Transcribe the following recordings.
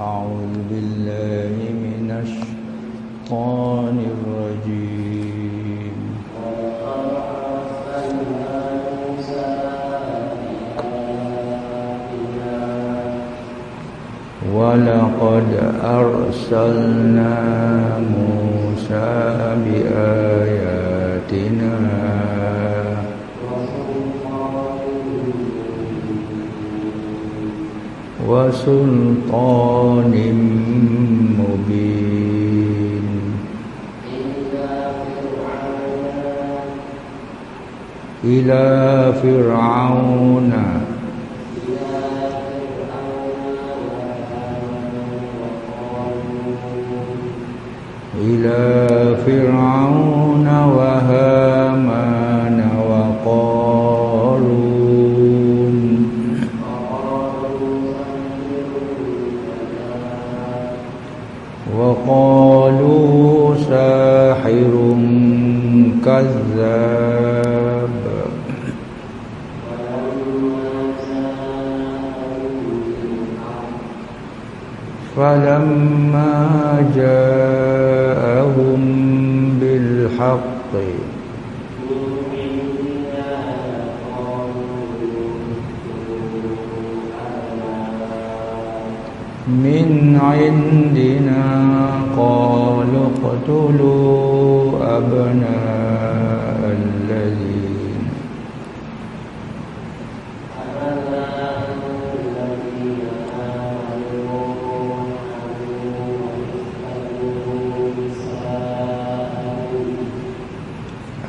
أعوذ بالله من الشيطان الرجيم. ولقد أرسلنا موسى بآياتنا وسلطان مبين. إلى فرعون. إلى فرعون وهامان وقارون وقالوا ساحر كذاب. فلما جاءهم بالحق من عندنا قالوا اقتلوا أبناء الذين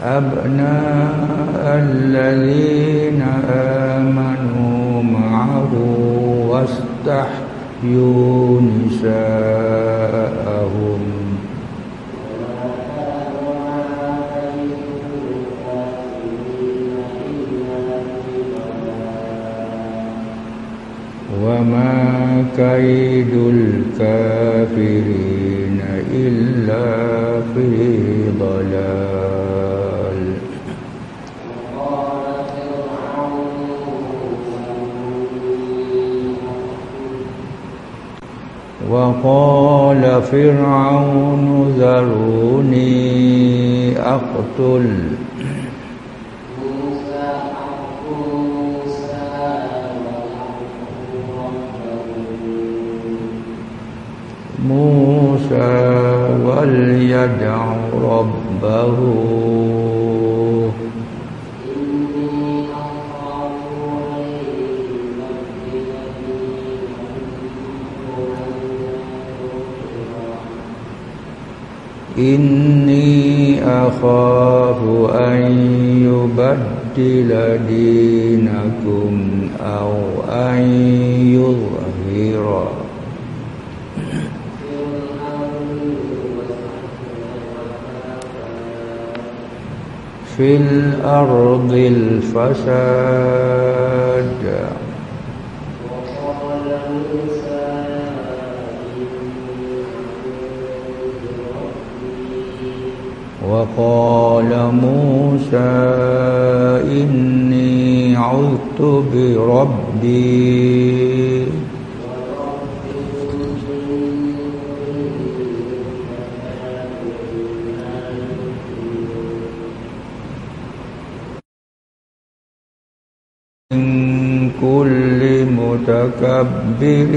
أبناء الذين آمنوا معه واستحيوا نساءهم وما كيد الكافرين إلا في ضلال وقال فرعون ذروني أقتل. موسى وليدع ربه. إني أخاف أن يبدل دينكم أو أن يظهر في الأرض الفساد. وقال موسى إني عذت بربي. من كل متكبر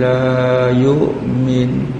لا يؤمن.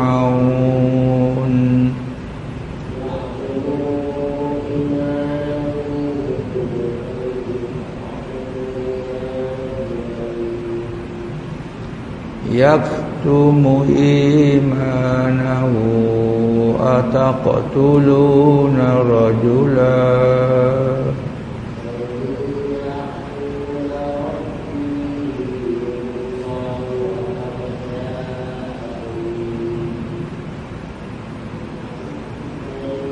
يكتم إيمانه أتقتلون رجلا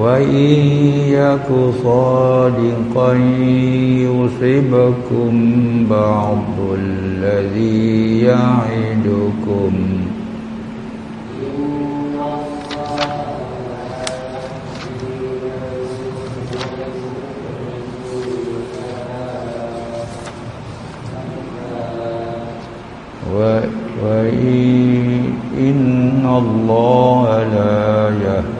وإن يك صادقا يصبكم بعض الذي يعدكم. وإن الله لا يهدي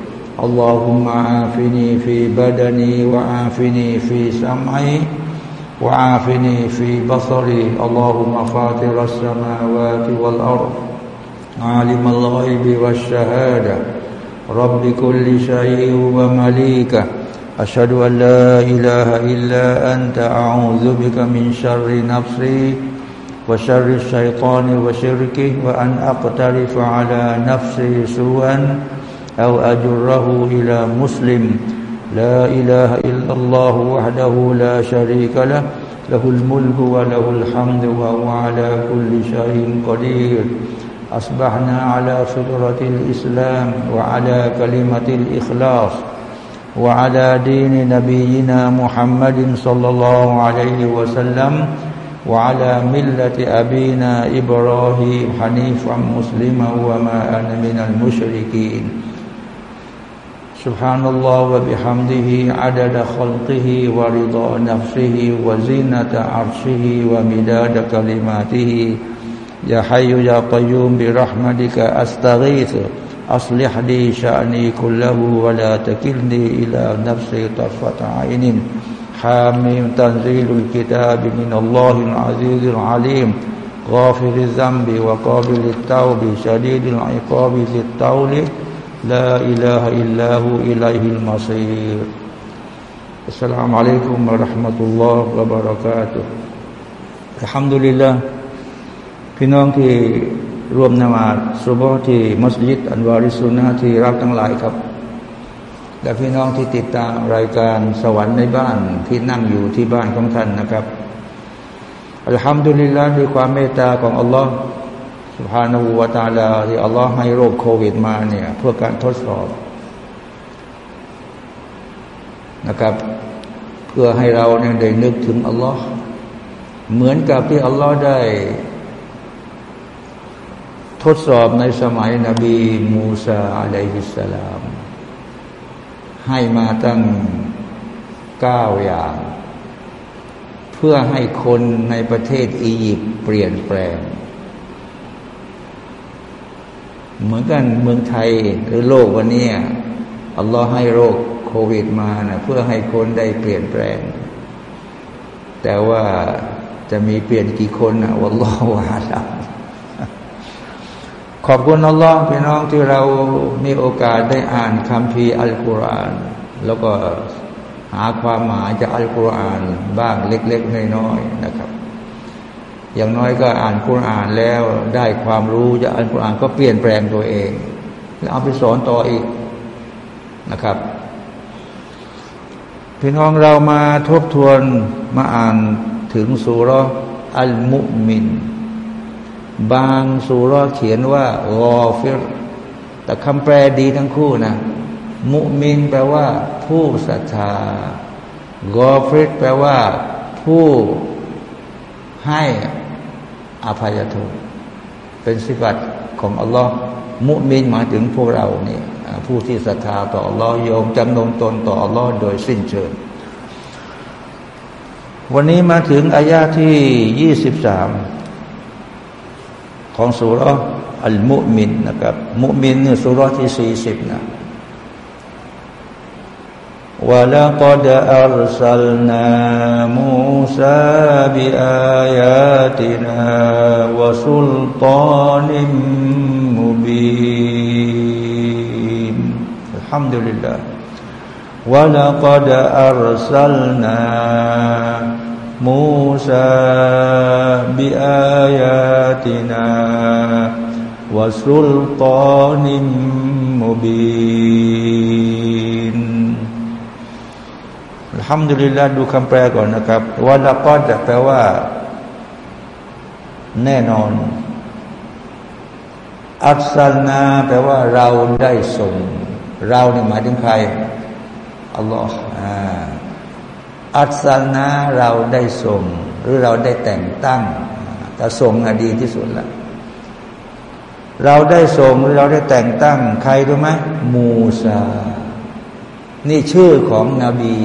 اللهم عافني في بدني وعافني في سمعي وعافني في بصري. اللهم فاطر السماوات والأرض عالم الغيب والشهادة رب كل شيء ومليكه. أشهد أن لا إله إلا أنت أعوذ بك من شر نفسي وشر الشيطان وشركه وأن أقترف على نفسي سوءا أو أجره إلى مسلم. لا إله إلا الله وحده لا شريك له. له الملك وله الحمد وهو على كل شيء قدير. أصبحنا على فطرة الإسلام وعلى كلمة الإخلاص وعلى دين نبينا محمد صلى الله عليه وسلم وعلى ملة أبينا إبراهيم حنيفا مسلما وما أنا من المشركين. سبحان الله وبحمده عدد خلقه ورضا نفسه وزينة عرشه ومداد كلماته. يا حي يا قيوم برحمتك أستغيث. أصلح لي شأني كله ولا تكلني إلى نفسي طرفة عين. حاميم تنزيل الكتاب من الله العزيز العليم. غافر الذنب وقابل التوب شديد العقاب ذي الطول. لا إله إلا هو إليه المصير السلام عليكم ورحمة الله وبركاته الحمد لله พี่น้องที่รวมนมาสุบฮที่มัสยิดอันวาริสุนนะที่รักทั้งหลายครับ และพี่น้องที่ติดตามรายการสวรรค์ในบ้านที่นั่งอยู่ที่บ้านของท่านนะครับอัลฮัมดุลิลลาห์ด้วยความเมตตาของอัลลอฮ์ สุภาณูวตาลาที่อัลลอฮ์ให้โรคโควิดมาเนี่ย เพื่อการทดสอบนะครับ เพื่อให้เราเนี่ยได้นึกถึงอัลลอฮ์เหมือนกับที่อัลลอฮ์ได้ ทดสอบในสมัยนบีมูซาอะลัยฮิสสลาม ให้มาตั้งเก้าอย่าง เพื่อให้คนในประเทศอียิปต์เปลี่ยนแปลง เหมือนกันเมืองไทยหรือโลกวันนี้อัลลอฮ์ให้โรคโควิดมานะเพื่อให้คนได้เปลี่ยนแปลง แต่ว่าจะมีเปลี่ยนกี่คนนะวัลลอฮฺวาลาขอบคุณอัลลอฮ์พี่น้องที่เรามีโอกาสได้อ่านคัมภีอัลกุรอานแล้วก็หาความหมายจากอัลกุรอานบ้างเล็ก ๆ น้อยๆนะครับ อย่างน้อยก็อ่านกุรอานแล้วได้ความรู้จากอัลกุรอานก็เปลี่ยนแปลงตัวเอง แล้วเอาไปสอนต่ออีกนะครับ พี่น้องเรามาทบทวนมาอ่านถึงสุรอัลมุมิน บางสุรเขียนว่ารอฟิรแต่คำแปลดีทั้งคู่นะ มุมินแปลว่า ผู้ศรัทธากอฟิรแปลว่า ผู้ให้ อภัยโทษเป็นสิบัตของอัลลอฮ์มุมินหมายถึงพวกเราเนี่ยผู้ที่ศรัทธาต่ออัลลอฮ์ยอมจำนนตนต่ออัลลอฮ์โดยสิ้นเชิง วันนี้มาถึงอายาที่ยี่สิบสามของสุรอัลมุมินนะครับ มุมินเนี่ยสุรที่สี่สิบนะ ولقد أرسلنا موسى بآياتنا وسلطان مبين. الحمد لله. ولقد أرسلنا موسى بآياتنا وسلطان مبين. ฮัมดุลิลลาดูคำแปลก่อนนะครับวะละกอดแปลว่า แน่นอน อัลสลนาแปลว่า เราได้ส่ง เราเนี่ยหมายถึงใครอัลลอฮ์อัลสลนาเราได้ส่ง หรือเราได้แต่งตั้งแต่ส่งอดีที่สุดละเราได้ส่งหรือเราได้แต่งตั้ง ใครรู้ไหมมูซานี่ชื่อของนบี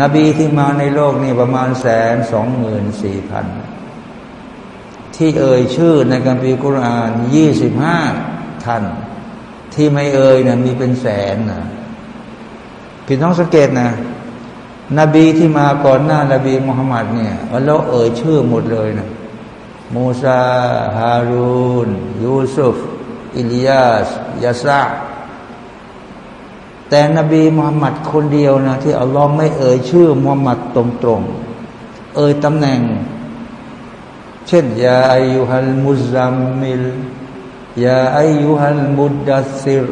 นบีที่มาในโลกนี่ประมาณแสนสองหมื่นสี่พันที่เอ่ยชื่อในกัมภีร์กุรอานยี่สิบห้าท่าน ที่ไม่เอ่ยนะมีเป็นแสนนะพี่น้องสังเกตนะ นบีที่มาก่อนหน้านบีมุฮัมมัดเนี่ยอัลลอฮ์เอ่ยชื่อหมดเลยนะมูซาฮารูน ยูซุฟ อิลียาสยาซา แต่นบีมุฮัมมัดคนเดียวนะที่อัลลอฮ์ไม่เอ่ยชื่อมุฮัมมัดตรงๆ เอ่ยตำแหน่ง เช่นยาอายุฮัลมุซัมมิลยาอายุฮัลมุดดัสซิร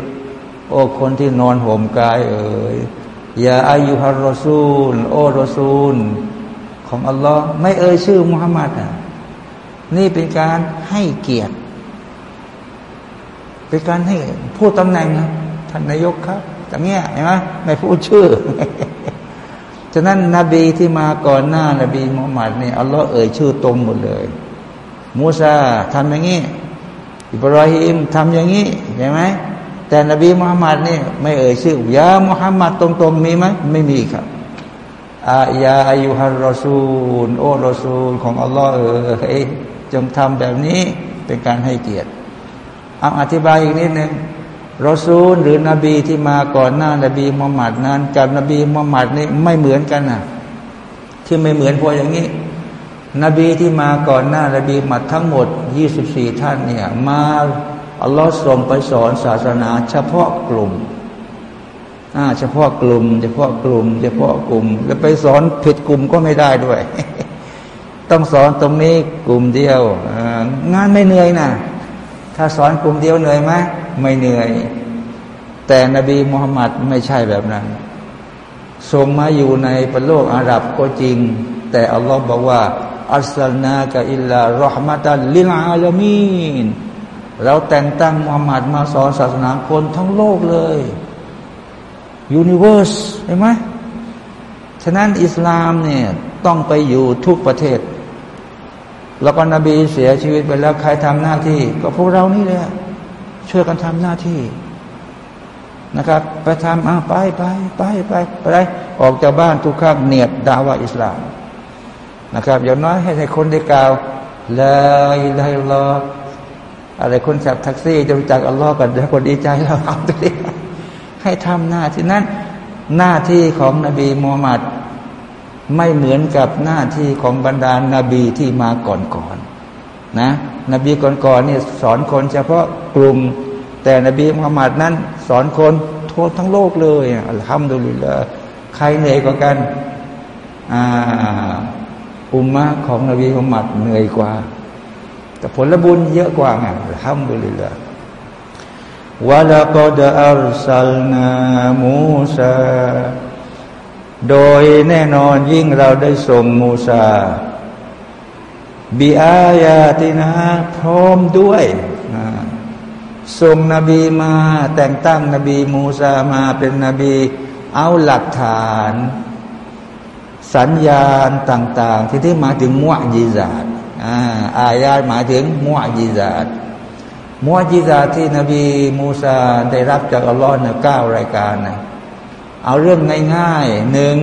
โอ้คนที่นอนห่มกายเอ่ยยาอายุฮารรอซูล โอ้รอซูล ของอัลลอฮ์ไม่เอ่ยชื่อมุฮัมมัดอะนี่เป็นการให้เกียรติ เป็นการให้พูดตำแหน่งนะท่านนายกครับ อย่างเงี้ยเห็นไหมไม่พูดชื่อ ฉะนั้นนบีที่มาก่อนหน้านบีมุฮัมมัดเนี่ยอัลลอฮ์เอ่ยชื่อตรงหมดเลย มูซาทำอย่างนี้ อิบราฮิมทำอย่างนี้เห็นไหมแต่นบีมุฮัมมัดนี่ไม่เอ่ยชื่อยามุฮัมมัดตรงๆมีไหมไม่มีครับอายาอายุฮัรรอซูล โอรอซูล ของอัลลอฮ์เออจงทำแบบนี้เป็นการให้เกียรติเอาอธิบายอีกนิดหนึ่ง รอซูลหรือนบีที่มาก่อนหน้านบีมุฮัมมัดนั้น กับนบีมุฮัมมัดนี่ไม่เหมือนกันนะที่ไม่เหมือนเพราะอย่างนี้ นบีที่มาก่อนหน้านบีมัดทั้งหมด 24 ท่านเนี่ยมาอัลลอฮ์ส่งไปสอนศาสนาเฉพาะกลุ่มอ่าเฉพาะกลุ่ม เฉพาะกลุ่ม เฉพาะกลุ่ม แล้วไปสอนผิดกลุ่มก็ไม่ได้ด้วย ต้องสอนตรงนี้กลุ่มเดียวงานไม่เหนื่อยนะถ้าสอนกลุ่มเดียวเหนื่อยไหม ไม่เหนื่อย แต่นบีมุฮัมมัดไม่ใช่แบบนั้นส่งมาอยู่ในประโลกอาหรับก็จริง แต่อัลลอฮ์บอกว่า อัสลนากะอิลลารหมตัลลิลอาลามีนเราแต่งตั้งมุฮัมมัดมาสอนศาสนาคนทั้งโลกเลยยูนิเวอร์สเห็นไหมฉะนั้นอิสลามเนี่ยต้องไปอยู่ทุกประเทศ แล้วก็นบีเสียชีวิตไปแล้วใครทำหน้าที่ ก็พวกเรานี่แหละ ช่วยกันทำหน้าที่นะครับไปทำอ่าไปไปไปไปไปออกจากบ้านทุกครั้งเนียดดาวะอิสลามนะครับอย่างน้อยให้ใคนได้กล่าวลาอิลาฮิลลอฮอะไรคนขับแท็กซี่จะรู้จักอัลลอฮ์กันแล้วคนดีใจเราเอาตัวนี้ให้ทำหน้าที่นั้นหน้าที่ของนบีมูฮัมมัดไม่เหมือนกับหน้าที่ของบรรดานาบีที่มาก่อนๆนนะ นบีก่อนๆนี่สอนคนเฉพาะกลุ่ม แต่นบีมุฮัมมัดนั้น สอนคนทั่วทั้งโลกเลยอัลฮัมดุลิลละใครเหนื่อยกว่ากันอ่าอุมมะของนบีมุฮัมมัดเหนื่อยกว่า แต่ผลบุญเยอะกว่าไงอัลฮัมดุลิลละวะลากดอัลซัลนามูซาโดยแน่นอนยิ่งเราได้ส่งมูซา บีอายาตินะพร้อมด้วยส่งนบีมาแต่งตั้งนบีมูซามาเป็นนบี เอาหลักฐาน สัญญาณต่าง ๆ ที่ที่มาถึงมุอจิซาตอายาหมายถึงมุอจิซาตมุอจิซาที่นบีมูซาได้รับจากอัลลอฮ์เนี่ยเก้ารายการนะเอาเรื่องง่ายๆหนึ่ง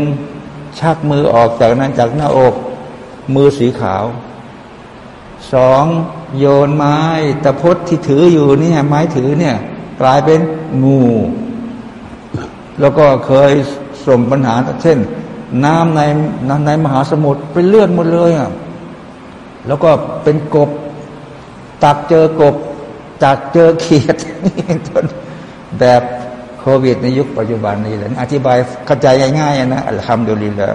ชักมือออกจากนั้นจากหน้าอก มือสีขาว สองโยนไม้ตะพดที่ถืออยู่เนี่ยไม้ถือเนี่ยกลายเป็นงู แล้วก็เคยส่งปัญหาเช่น น้ำในในมหาสมุทรเป็นเลือดหมดเลยอะแล้วก็เป็นกบ ตักเจอกบ ตักเจอเขียดแบบโควิดในยุคปัจจุบันนี้แหละอธิบายเข้าใจง่ายๆนะอัลฮัมดุลิลละ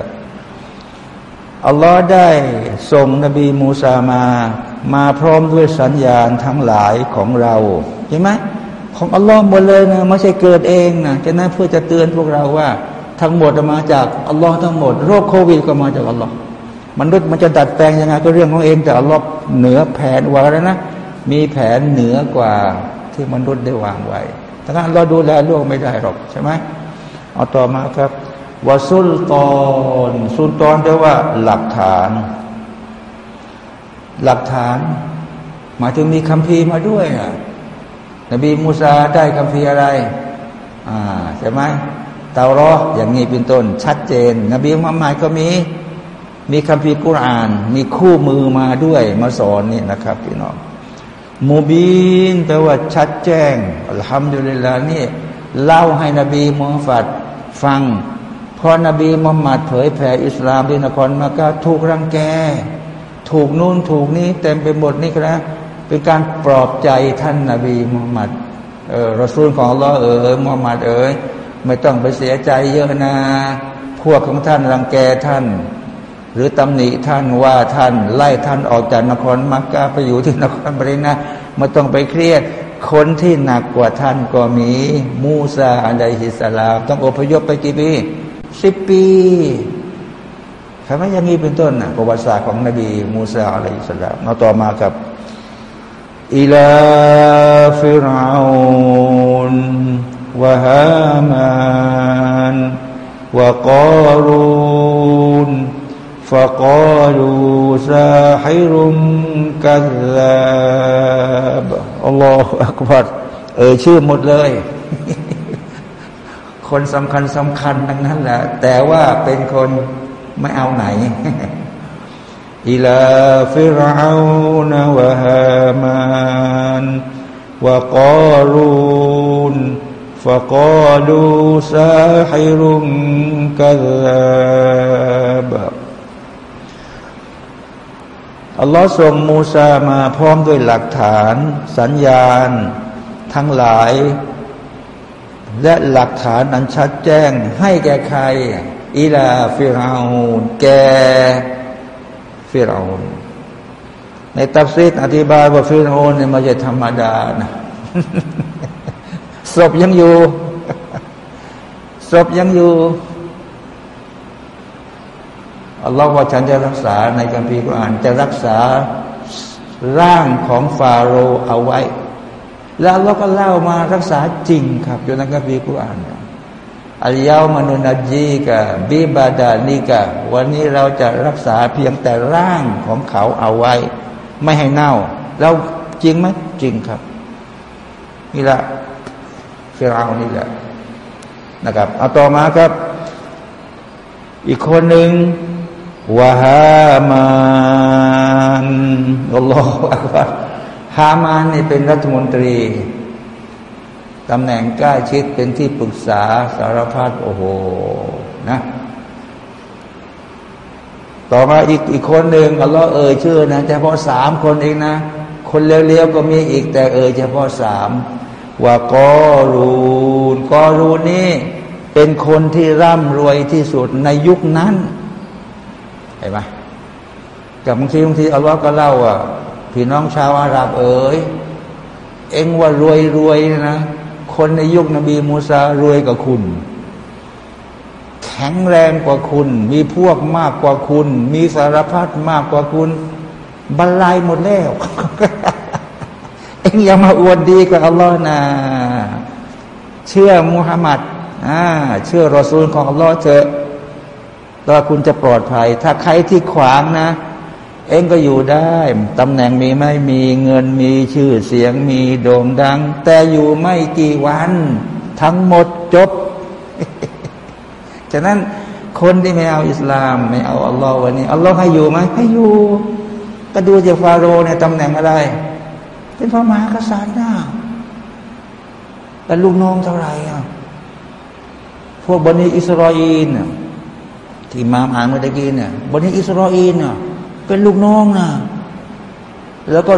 อัลลอฮ์ได้ส่งนบีมูซามา มาพร้อมด้วยสัญญาณทั้งหลายของเราใช่ไหมของอัลลอฮ์หมดเลยนะไม่ใช่เกิดเองนะฉะนั้นเพื่อจะเตือนพวกเราว่า ทั้งหมดมาจากอัลลอฮ์ทั้งหมดโรคโควิดก็มาจากอัลลอฮ์มนุษย์มันจะดัดแปลงยังไงก็เรื่องของเองแต่อัลลอฮ์เหนือแผนวางแล้วนะมีแผนเหนือกว่าที่มนุษย์ได้วางไว้ถ้างั้นเราดูแลโลกไม่ได้หรอกใช่ไหมเอาต่อมาครับวาสุลตอนสุลตอนแปลว่าหลักฐาน หลักฐาน หมายถึงมีคำพีมาด้วยนะนบีมูซาได้คำพีอะไรอ่าใช่ไหมเตารออย่างนี้เป็นต้น ชัดเจน นบีมุฮัมมัดก็มี มีคำพีกุราน มีคู่มือมาด้วยมาสอนนี่นะครับพี่น้องมูบีนแปลว่าชัดแจ้งอัลฮัมดุลิลลาห์นี่เล่าให้นบีมุฮัมมัดฟังพอนบีมุฮัมมัดเผยแผ่อิสลามที่นครมากาถูกรังแก ถูกนู่นถูกนี้เต็มไปหมดนี่ครับเป็นการปลอบใจท่านนาบีมุฮัมมัดเออรอซูลของเราเออมุฮัมมัดเอ๋ยไม่ต้องไปเสียใจเยอะนะ พวกของท่านรังแกท่าน หรือตำหนิท่านว่าท่านไล่ท่านออกจากนครมักกะไปอยู่ที่นครบรินะไม่ต้องไปเครียดคนที่หนักกว่าท่านก็มีมูซาอะลัยฮิสสลาม ต้องอพยพไปกี่ปีสิบปี ใช่ไหมอย่างนี้เป็นต้นนะประวัติศาสตร์ของนบีมูซาอะลัยฮิสสลามมาต่อมากับอิลาฟิรอาอุนวะฮามานวะกอรูน فقالوا ساحر كذاب อัลลอฮฺอักบัรเอ่ยชื่อหมดเลย คนสำคัญสำคัญทั้งนั้นแหละ แต่ว่าเป็นคน ไม่เอาไหนอิลาฟิราอูนวะฮามานวะกอรูนฟะกอลูซาฮิรุมกัลบอัลลอฮ์ส่งมูซามาพร้อมด้วยหลักฐาน สัญญาณ ทั้งหลาย และหลักฐานนั้นชัดแจ้งให้แก่ใคร อิลาฟิราอูนแกฟิราอูนในตัฟซีดอธิบายว่าฟิราอูนเนี่ยม่ใช่ธรรมดานะศพยังอยู่ศพยังอยู่อัลลอฮ์ว่าฉันจะรักษาในคัมภีร์กุรอานจะรักษาร่างของฟาโรห์เอาไว้ แล้วเราก็เล่ามารักษาจริงครับอยู่ในคัมภีร์กุรอาน อัลยาวมนุนจีกะบิบาดานิกะวันนี้เราจะรักษาเพียงแต่ร่างของเขาเอาไว้ ไม่ให้เน่า เราจริงไหมจริงครับ นี่แหละฟิรเอานี่แหละนะครับเอาต่อมาครับ อีกคนหนึ่งวะฮามานอัลลอฮฺอักบารฮฮามานนี่เป็นรัฐมนตรี ตำแหน่งใกล้ชิดเป็นที่ปรึกษาสารพัดโอ้โหนะ ต่อมาอีกอีกคนหนึ่งอัลลอฮ์เอ่ยชื่อนะเฉพาะสามคนเองนะ คนเลี้ยวๆก็มีอีกแต่เอ่ยเฉพาะสามว่ากอรูนกอรูนนี่เป็นคนที่ร่ำรวยที่สุดในยุคนั้นเห็นไหมกับบางทีบางทีอัลลอฮ์ก็เล่าว่าพี่น้องชาวอาหรับเอ๋ยเอ็งว่ารวยรวยนะ คนในยุคนบีมูซารวยกว่าคุณ แข็งแรงกว่าคุณ มีพวกมากกว่าคุณ มีสารพัดมากกว่าคุณบรรลัยหมดแล้วเอ็งอย่ามาอวดดีกว่าอัลลอฮ์นะเชื่อมุฮัมมัดอ่าเชื่อรอซูลของอัลลอฮ์เถอะแล้วคุณจะปลอดภัย ถ้าใครที่ขวางนะ เองก็อยู่ได้ตำแหน่งมีไม่มีเงินมีชื่อเสียงมีโด่งดัง แต่อยู่ไม่กี่วัน ทั้งหมดจบ ฉะนั้นคนที่ไม่เอาอิสลาม ไม่เอาอัลลอฮ์วันนี้อัลลอฮ์ให้อยู่ไหมให้อยู่ ก็ดูจากฟาโรห์เนี่ยตำแหน่งอะไร เป็นพระมหากษัตริย์นะแต่ลูกน้องเท่าไหร่อะพวกบนิอิสราเอลที่มาอ่านเมื่อกี้เนี่ยบนิอิสราเอลเนี่ย เป็นลูกน้องนะแล้วก็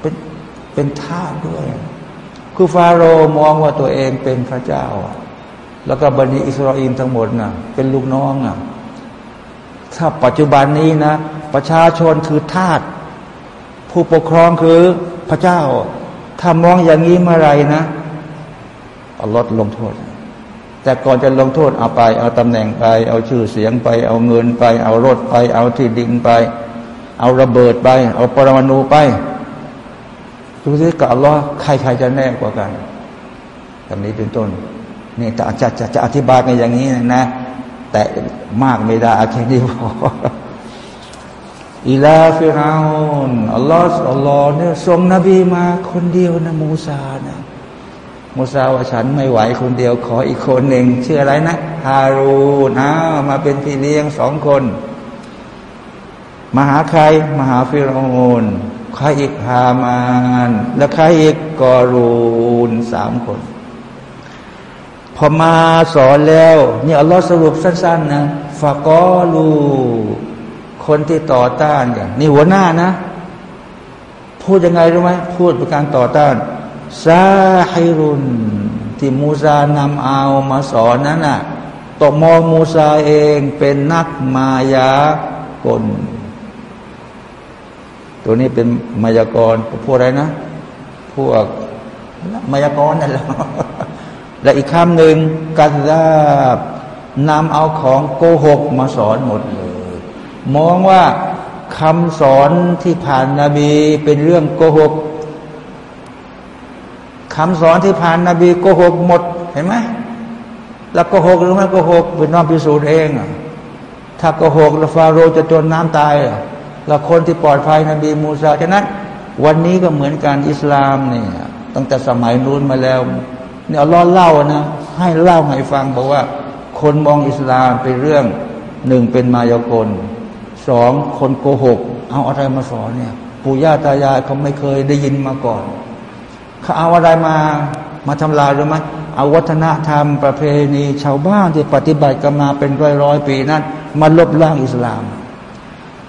เป็นเป็นทาสด้วย คือฟาโรห์มองว่าตัวเองเป็นพระเจ้า แล้วก็บันิอิสราเอลทั้งหมดนะเป็นลูกน้องอะ ถ้าปัจจุบันนี้นะ ประชาชนคือทาสผู้ปกครองคือพระเจ้า ถ้ามองอย่างนี้เมื่อไรนะเอาลดลงโทษ แต่ก่อนจะลงโทษเอาไป เอาตำแหน่งไป เอาชื่อเสียงไป เอาเงินไป เอารถไป เอาที่ดินไป เอาระเบิดไป เอาปรมาณูไปดูสิกับอัลลอฮ์ใครใครจะแน่กว่ากันแบบนี้เป็นต้นนี่จะจะจะจะอธิบายกันอย่างนี้นะ แต่มากไม่ได้แค่นี้พอإلى فرعون อัลลอฮ์อัลลอฮ์เนี่ยส่งนบีมาคนเดียวนะมูซานะ มูซาว่าฉันไม่ไหวคนเดียวขออีกคนหนึ่งชื่ออะไรนะฮารูนอ้าวมาเป็นพี่เลี้ยงสองคนมาหาใครมาหาฟิรโอนใครอีกฮามานและใครอีกกอรูนสามคน พอมาสอนแล้วนี่อัลลอฮ์สรุปสั้น ๆ นะฟะกอลูคนที่ต่อต้านอย่างนี่หัวหน้านะ พูดยังไงรู้ไหมพูดเป็นการต่อต้าน ซาฮิรุน ที่มูซานำเอามาสอนนั้นน่ะตมอมูซาเองเป็นนักมายากล ตัวนี้เป็นมายากรพวกอะไรนะ พวกมายากรนั่นแหละและอีกคำหนึ่งกัซาบนำเอาของโกหกมาสอนหมดเลย มองว่าคำสอนที่ผ่านนาบีเป็นเรื่องโกหก คำสอนที่ผ่านนาบีโกหกหมดเห็นไหมแล้วโกหกหรือไม่โกหกเป็นน้องพิสูจน์เอง ถ้าโกหกล้วฟาโรจะจนน้ำตายแล้วคนที่ปลอดภัยนบีมูซาฉะนั้น วันนี้ก็เหมือนการอิสลามเนี่ยตั้งแต่สมัยนู้นมาแล้วเนี่ยอัลลอเล่านะให้เล่าให้ฟังบอกว่า คนมองอิสลามเป็นเรื่องหนึ่งเป็นมายากลสองคนโกหก เอาอะไรมาสอนเนี่ยปู่ย่าตายายเขาไม่เคยได้ยินมาก่อน เขาเอาอะไรมามาทำลายหรือไม่เอาวัฒนธรรมประเพณีชาวบ้านที่ปฏิบัติกันมาเป็นร้อยร้อยปีนั้นมาลบล้างอิสลาม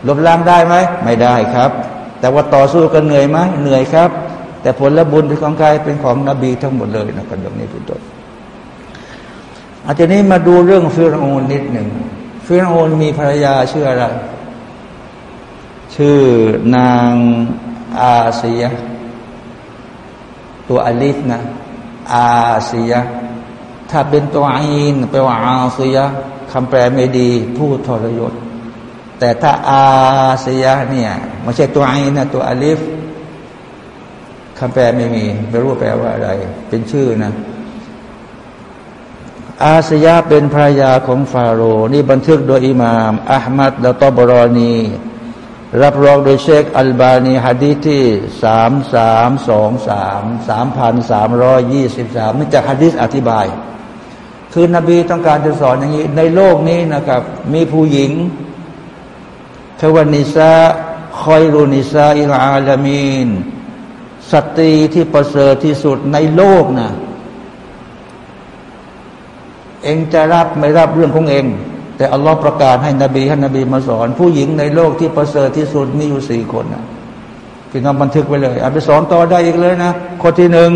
ลบล้างได้ไหมไม่ได้ครับ แต่ว่าต่อสู้กันเหนื่อยไหมเหนื่อยครับ แต่ผลและบุญเป็นของใครเป็นของนบีทั้งหมดเลยนะครับตรงนี้เป็นต้นอาจารย์นี้มาดูเรื่องฟิรโอนนิดหนึ่งฟิรโอนมีภรรยาชื่ออะไร ชื่อนางอาเซีย ตัวอลิฟนะอาเซียถ้าเป็นตัวอินแปลว่าอาเซียคำแปลไม่ดี ผู้ทรยศ แต่ถ้าอาเซียเนี่ยไม่ใช่ตัวอินนะตัวอลิฟคำแปลไม่มีไม่รู้แปลว่าอะไร เป็นชื่อนะ อาสยาเป็นภรรยาของฟาโรห์นี่บันทึกโดยอิหม่ามอัลมัดและตอบรอนี รับรองโดยเชคอัลบานีฮะดีที่สามสามสองสามสามพันสามร้อยยี่สิบสามนี่จากฮะดีษอธิบาย คือนบีต้องการจะสอนอย่างนี้ ในโลกนี้นะครับ มีผู้หญิงเทวานิซาคอยรูนิซาอิลอาลามีนสตรีที่ประเสริฐที่สุดในโลกนะเองจะรับไม่รับเรื่องของเอง แต่อัลลอฮ์ประกาศให้นบีให้นบีมาสอน ผู้หญิงในโลกที่ประเสริฐที่สุดมีอยู่สี่คนนะพี่น้องบันทึกไว้เลยเอาไปสอนต่อได้อีกเลยนะคนที่หนึ่ง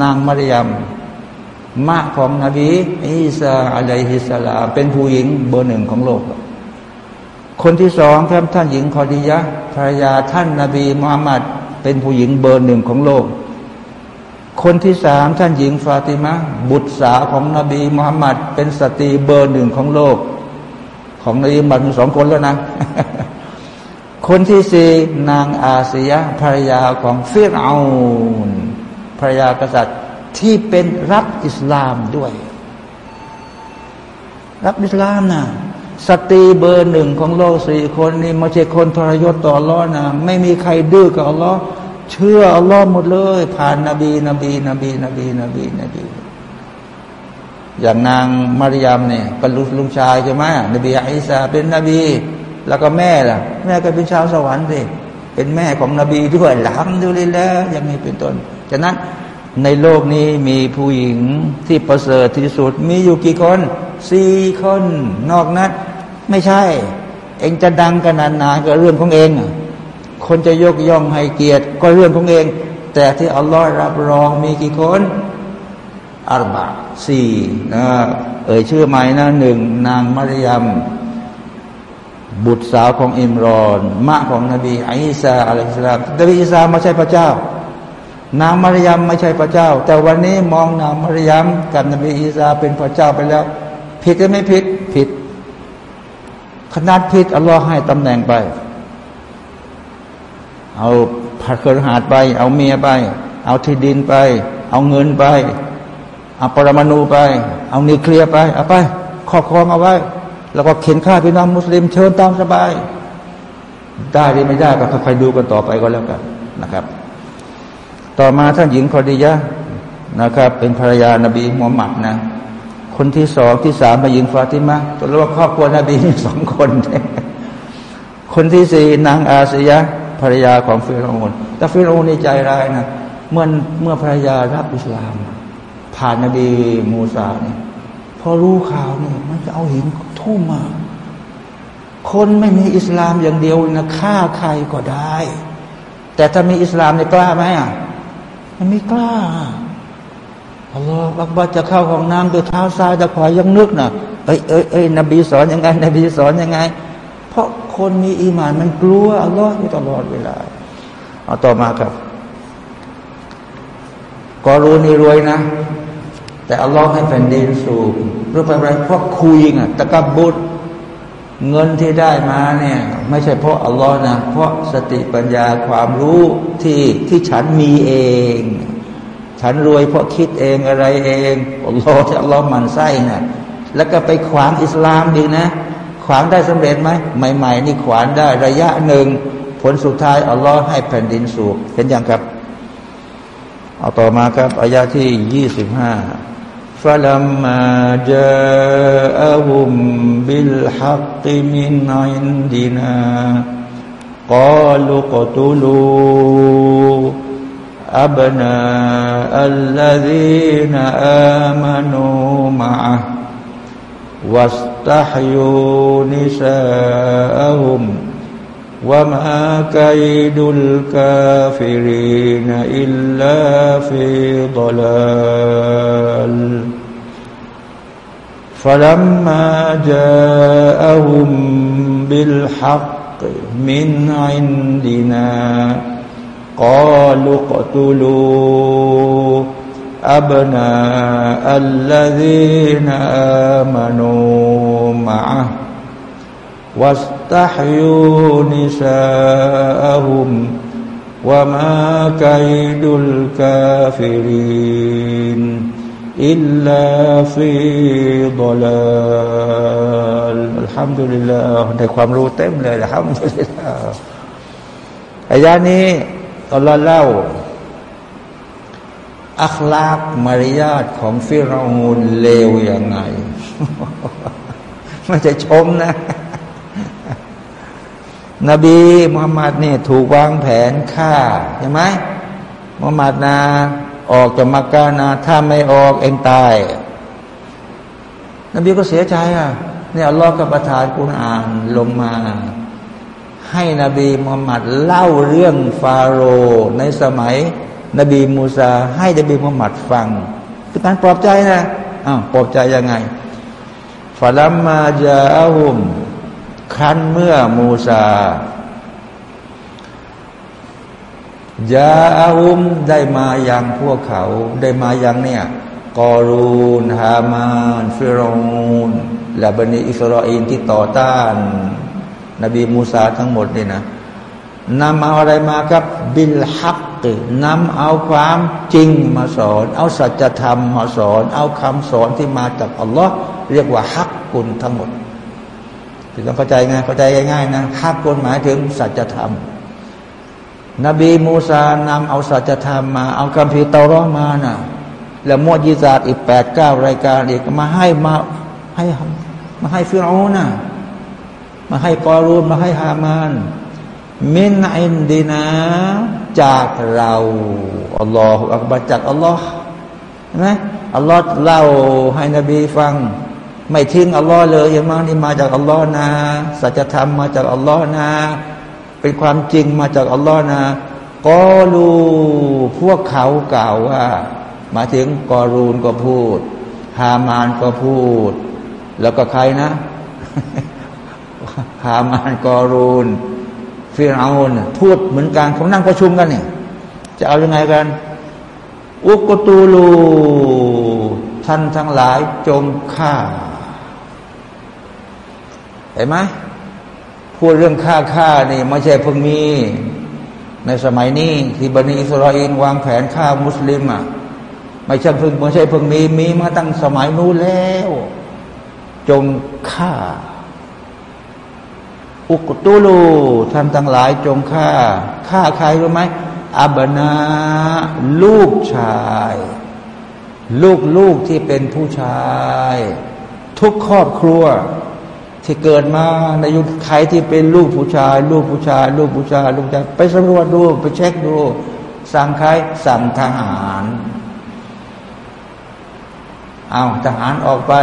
นางมารยมมะของนบีอิสาอะลัยฮิสลาเป็นผู้หญิงเบอร์หนึ่งของโลก คนที่สองครับท่านหญิงคอดียะภรรยาท่านนาบีมุฮัมมัดเป็นผู้หญิงเบอร์หนึ่งของโลก คนที่สามท่านหญิงฟาติมะบุตรสาวของนบีมุฮัมมัดเป็นสตรีเบอร์หนึ่งของโลก ของนบีมุฮัมมัดมีสองคนแล้วนะ คนที่สี่นางอาเซียภรรยาของฟิรเอาภรรยากษัตริย์ที่เป็นรับอิสลามด้วย รับอิสลามนะสตรีเบอร์หนึ่งของโลกสี่คนนี่ไม่ใช่คนทรยศต่ออัลลอฮ์นะไม่มีใครดื้อกับอัลลอฮ์ เชื่ออัลลอฮ์หมดเลย ผ่านนบีนบีนบีนบีนบีนบีอย่างนางมารยามเนี่ยเป็นลูกลุงชายใช่ไหมนบีอิสาเป็นนบี แล้วก็แม่ล่ะ แม่ก็เป็นชาวสวรรค์สิเป็นแม่ของนบีด้วยหลังดูเลยแล้วยังมีเป็นต้นฉะนั้นในโลกนี้มีผู้หญิงที่ประเสริฐที่สุด มีอยู่กี่คนสี่คน นอกนั้น ไม่ใช่ เองจะดังขนาดไหนก็เรื่องของเอง คนจะยกย่องให้เกียรติ ก็เรื่องของเอง แต่ที่อัลลอฮ์รับรองมีกี่คนอารบะสี่นะเอ่ยชื่อใหม่นะหนึ่งนางมารยมบุตรสาวของอิมรอนมะของนบีอิสาอะลัยฮิสลามนบีอิสาไม่ใช่พระเจ้า นางมารยมไม่ใช่พระเจ้า แต่วันนี้มองนางมารยมกับนบีอีสาเป็นพระเจ้าไปแล้ว ผิดหรือไม่ผิดผิด ขนาดผิดอัลลอฮ์ให้ตำแหน่งไป เอาผัดเครหาดไป เอาเมียไป เอาที่ดินไป เอาเงินไป เอาปรมาณูไป เอานิเคลียร์ไป เอาไปครอบครองเอาไว้ แล้วก็เข็นฆ่าพี่น้องมุสลิมเชิญตามสบาย ได้หรือไม่ได้ก็ค่อยๆดูกันต่อไปก็แล้วกันนะครับ ต่อมาท่านหญิงคอดียะนะครับ เป็นภรรยานาบีมุฮัมมัดนะคนที่สองที่สามเป็นหญิงฟาติมาตัวเรียกว่าครอบครัวนบีสองคน คนที่สี่นางอาสยะ ภรรยาของฟิรโอนแต่ฟิรโอนในใจร้ายนะเมื่อเมื่อภรรยารับอิสลาม ผ่านนบีมูซาเนี่ยพอรู้ข่าวเนี่ยมันจะเอาหินทุ่มมา คนไม่มีอิสลามอย่างเดียวนะฆ่าใครก็ได้ แต่ถ้ามีอิสลามเนี่ยกล้าไหมอะมันไม่กล้าอัลลอฮฺบักบัจะเข้าของน้ำโดยเท้าซ้ายตะขวายังนึกนะเอ้ยเอ้ยเอ้ยนบีสอนยังไง นบีสอนยังไง คนมีอีมาน มันกลัวอัลลอฮฺอยู่ตลอดเวลา เอาต่อมาครับก็รู้นี่รวยนะ แต่อัลลอฮฺให้แผ่นดินสูงรู้ไปอะไรเพราะคุยอะตะกับบุตรเงินที่ได้มาเนี่ย ไม่ใช่เพราะอัลลอฮ์นะ เพราะสติปัญญาความรู้ที่ที่ฉันมีเอง ฉันรวยเพราะคิดเองอะไรเองอัลลอฮ์ที่อัลลอฮ์หมั่นไส้นะ่ะแล้วก็ไปขวางอิสลามดีนะ ขวางได้สำเร็จไหมใหม่ ๆ นี่ขวางได้ระยะหนึ่ง ผลสุดท้ายอัลลอฮ์ให้แผ่นดินสูบเห็นอย่างครับ เอาต่อมาครับอายาที่ยี่สิบห้าفلما جاءهم بالحق من عندناาลุกตุลูอับนาอัลลดีนอามานูมะวั واستحيوا نساءهم وما كيد الكافرين إلا في ضلال. فلما جاءهم بالحق من عندنا قالوا اقتلوا أبناء الذين آمنوا. معه واستحيوا نساءهم وما كيد الكافرين إلا في ضلال الحمد لله ในความรู้เต็มเลยนะครับอายานี้อัลลอฮ์เล่าอัคลากมารยาทของฟิราอูนเลวยังไง ไม่จะชมนะ นบีมุฮัมมัดเนี่ยถูกวางแผนฆ่าใช่ไหมมุฮัมมัดนะออกจากมักกะนะถ้าไม่ออกเองตาย นบีก็เสียใจอะเนี่ยอัลลอฮ์ก็ประทานกุณอ่านลงมา ให้นบีมุฮัมมัดเล่าเรื่องฟาโรห์ในสมัย นบีมูซา ให้นบีมุฮัมมัดฟังเป็นการปลอบใจนะอ้าวปลอบใจยังไง ฟลัมมาจาอาหุมครั้นเมื่อมูซายาอาอุมได้มายังพวกเขา ได้มายังเนี่ยกอรูนฮามานฟิรอนและบันิอิสราเอลที่ต่อต้าน นบีมูซาทั้งหมดนี่นะนำเอาอะไรมาครับ บิลฮัก นำเอาความจริงมาสอน เอาสัจธรรมมาสอน เอาคำสอนที่มาจากอัลลอฮ์เรียกว่าฮักกุลทั้งหมดที่ต้องเข้าใจไงเข้าใจง่ายๆนะحقหมายถึงสัจธรรม นบีมูซานำเอาสัจธรรมมา เอาคัมภีร์เตารอมานะ่ะแล้วمعجزاتอีกแปดเก้ารายการอีกมาให้มาให้มาให้ฟิรโอนนะมาให้กอรูนมาให้ฮามานمن عندنا จากเราالله أكبر จากอัลลอฮ์ใช่ไหมอัลลอฮ์เล่าให้นบีฟัง ไม่ทิ้งอัลลอฮ์เลยอยังมานี่มาจากอัลลอฮ์นะสัจธรรมมาจากอัลลอฮ์นะ เป็นความจริงมาจากอัลลอฮ์นะกอลูพวกเขากล่าวว่า มาถึงกอรูนก็พูด ฮามานก็พูด แล้วก็ใครนะ ฮามานกอรูน ฟิรเอานพูดเหมือนกันเขานั่งประชุมกันเนี่ย จะเอาอยัางไงกัน อุกตูลูท่านทั้งหลายจงฆ่า เห็นไหมพูดเรื่องฆ่าฆ่านี่ไม่ใช่เพิ่งมีในสมัยนี้ที่บันิอิสราเอลวางแผนฆ่ามุสลิมอะไม่ใช่เพิ่งไม่ใช่เพิ่งมีมีมาตั้งสมัยนู้นแล้ว จงฆ่า อุกตุลูท่านทั้งหลายจงฆ่าฆ่าใครรู้ไหมอับนาลูกชาย ลูกลูกที่เป็นผู้ชาย ทุกครอบครัวที่เกิดมาในยุคใครที่เป็นลูกผู้ชาย ลูกผู้ชาย ลูกผู้ชาย ลูกชายไปสำรวจดูไปเช็คดู สั่งใครสั่งทหารเอาทหารออกไป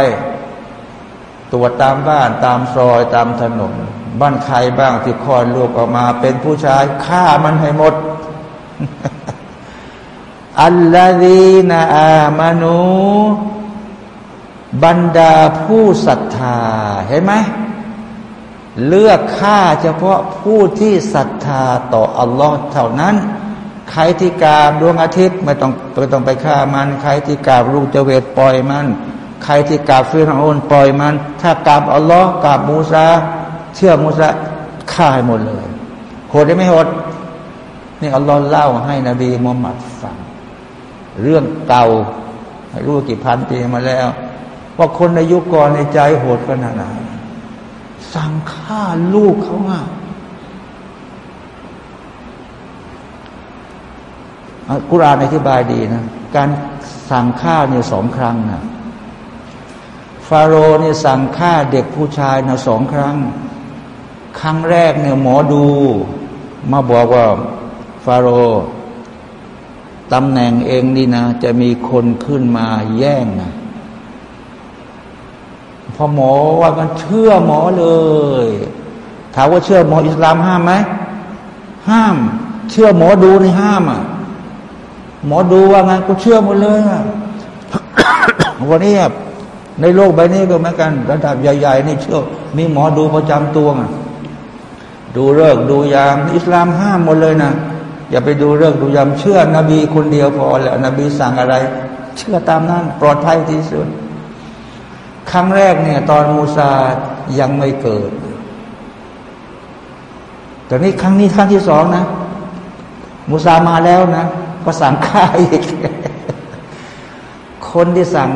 ตรวจตามบ้านตามซอยตามถนน บ้านใครบ้างที่คลอดลูกออกมา เป็นผู้ชายฆ่ามันให้หมด อัลลอฮีนาอามานูบรรดาผู้ศรัทธาเห็นไหมเลือกฆ่าเฉพาะผู้ที่ศรัทธาต่ออัลลอฮ์เท่านั้น ใครที่กราบดวงอาทิตย์ไม่ต้องไม่ต้องไปฆ่ามัน ใครที่กราบลูกเจเวตปล่อยมัน ใครที่กราบฟิรอนปล่อยมัน ถ้ากราบอัลลอฮ์กราบมูซา เชื่อมูซาฆ่าให้หมดเลยโหดได้ไม่โหดนี่อัลลอฮ์เล่าให้นบีมุฮัมมัดฟังเรื่องเก่าไม่รู้กี่พันปีมาแล้ว ว่าคนในยุคก่อนในใจโหดขนาดไหนสั่งฆ่าลูกเขาอะกุรานอธิบายดีนะ การสั่งฆ่าเนี่ยสองครั้งนะฟาโรห์เนี่ยสั่งฆ่าเด็กผู้ชายนะสองครั้ง ครั้งแรกเนี่ยหมอดู มาบอกว่าฟาโรตำแหน่งเองนี่นะ จะมีคนขึ้นมาแย่งนะพอหมอว่ากันเชื่อหมอเลยถามว่าเชื่อหมออิสลามห้ามไหมห้าม เชื่อหมอดูในห้ามอะหมอดูว่าไงก็เชื่อหมดเลยอะวันนี้ในโลกใบนี้ก็เหมือนกัน ระดับใหญ่ๆนี่เชื่อ มีหมอดูประจำตัวอะ ดูเลิกดูยาม อิสลามห้ามหมดเลยนะอย่าไปดูเลิกดูยามเชื่อนบีคนเดียวพอแล้ว นบีสั่งอะไร เชื่อตามนั้น ปลอดภัยที่สุด ครั้งแรกเนี่ย ตอนมูซายังไม่เกิด แต่นี้ครั้งนี้ครั้งที่สองนะมูซามาแล้วนะก็สั่งฆ่าอีก คนที่สั่ง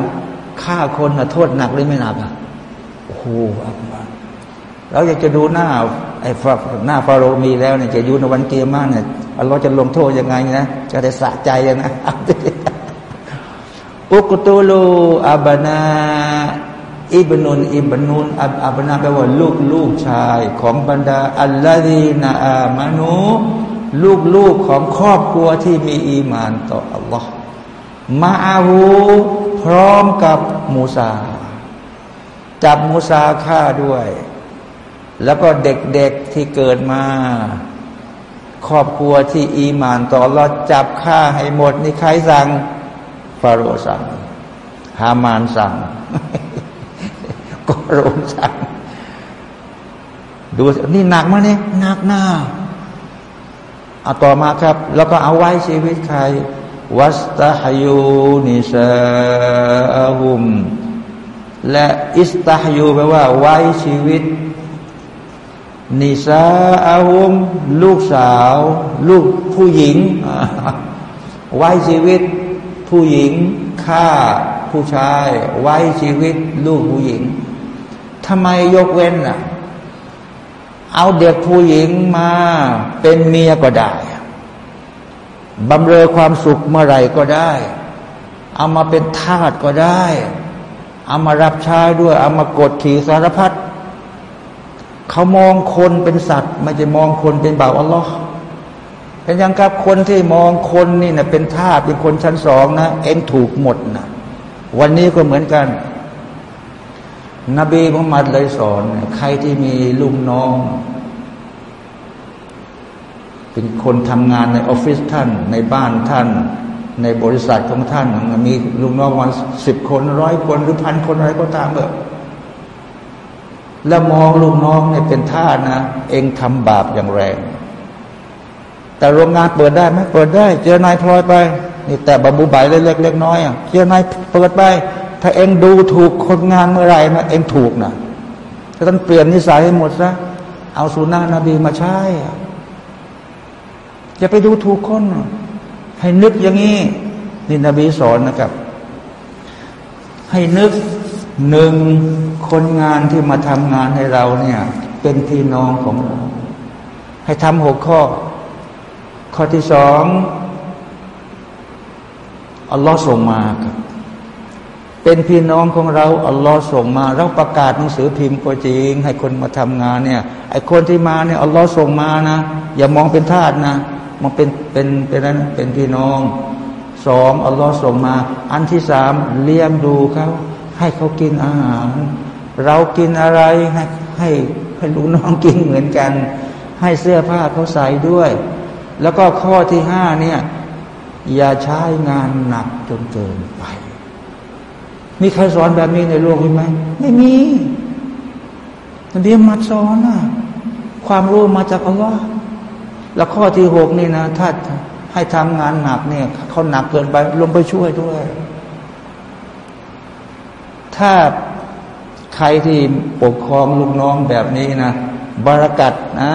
ฆ่าคนนะโทษหนักหรือไม่หนักอะโอ้โหเราอยากจะดูหน้า ไอ้หน้าฟาโรมีแล้วเนี่ยจะอยู่ในวันเกียร์มากเนี่ยเราจะลงโทษยังไงนะจะได้สะใจนะอุกตูลูอับนาอิบนุนอิบนุนอับอับนาแปลว่าลูกลูกชายของบรรดาอัลลอฮีนาอามานุลูกๆของครอบครัวที่มีอีมานต่ออัลลอฮ์มาอาหูพร้อมกับมูซาจับมูซาฆ่าด้วย แล้วก็เด็กๆที่เกิดมา ครอบครัวที่อีมานต่อเราจับฆ่าให้หมด นี่ใครสั่งฟาโรสั่งฮามานสั่งกโรนสั่งดูนี่หนักมั้ยเนี่ยหนักหน้าเอาต่อมาครับ แล้วก็เอาไว้ชีวิตใคร วัสตาฮยูนิซาหุม และอิสตาฮยูแปลว่าไว้ชีวิต นิซาอาหุม ลูกสาว ลูกผู้หญิงไว้ชีวิต ผู้หญิงฆ่าผู้ชาย ไว้ชีวิต ลูกผู้หญิงทำไมยกเว้นอะ เอาเด็กผู้หญิงมาเป็นเมียก็ได้บำเรอความสุขเมื่อไรก็ได้ เอามาเป็นทาสก็ได้ เอามารับใช้ด้วย เอามากดขี่สารพัด เขามองคนเป็นสัตว์ ไม่จะมองคนเป็นบ่าวอัลลอฮ์เป็นยังครับคนที่มองคนนี่นะเป็นทาสเป็นคนชั้นสองนะเองถูกหมดนะวันนี้ก็เหมือนกัน นบีมุฮัมมัดเลยสอน ใครที่มีลูกน้อง เป็นคนทำงานในออฟฟิศท่าน ในบ้านท่าน ในบริษัทของท่าน มีลูกน้องวันสิบคนร้อยคนหรือพันคนอะไรก็ตามเถอะ แล้วมองลูกน้องเนี่ยเป็นท่านะ เองทำบาปอย่างแรง แต่โรงงานเปิดได้ไหมเปิดได้ เจอนายพลอยไปนี่แต่บาบูใบเล็กเล็กน้อยอะเจอนายเปิดไป ถ้าเองดูถูกคนงานเมื่อไรนะเองถูกนะถ้าท่านเปลี่ยนนิสัยให้หมดซะเอาสุนานะบีมาใช้อย่าไปดูถูกคน ให้นึกอย่างนี้นี่นบีสอนนะครับ ให้นึกหนึ่ง คนงานที่มาทำงานให้เราเนี่ย เป็นพี่น้องของเรา ให้ทำหกข้อ ข้อที่สองอัลลอฮ์ส่งมาครับเป็นพี่น้องของเราอัลลอฮ์ส่งมา เราประกาศหนังสือพิมพ์ก็จริง ให้คนมาทำงานเนี่ยไอคนที่มาเนี่ยอัลลอฮ์ส่งมานะ อย่ามองเป็นทาสนะมองเป็นเป็นเป็นนั้นเป็นพี่น้องสองอัลลอฮ์ส่งมา อันที่สามเลี้ยงดูเขาให้เขากินอาหาร เรากินอะไรให้ให้ให้ลูกน้องกินเหมือนกัน ให้เสื้อผ้าเขาใส่ด้วย แล้วก็ข้อที่ห้าเนี่ย อย่าใช้งานหนักจนเกินไป มีใครสอนแบบนี้ในโลกไหมไม่มีนบีมาสอนนะความรู้มาจากอัลลอฮ์แล้วข้อที่หกนี่นะถ้าให้ทำงานหนักเนี่ยเขาหนักเกินไปลงไปช่วยด้วย ถ้า ใครที่ปกครองลูกน้องแบบนี้นะบรากัดอ่า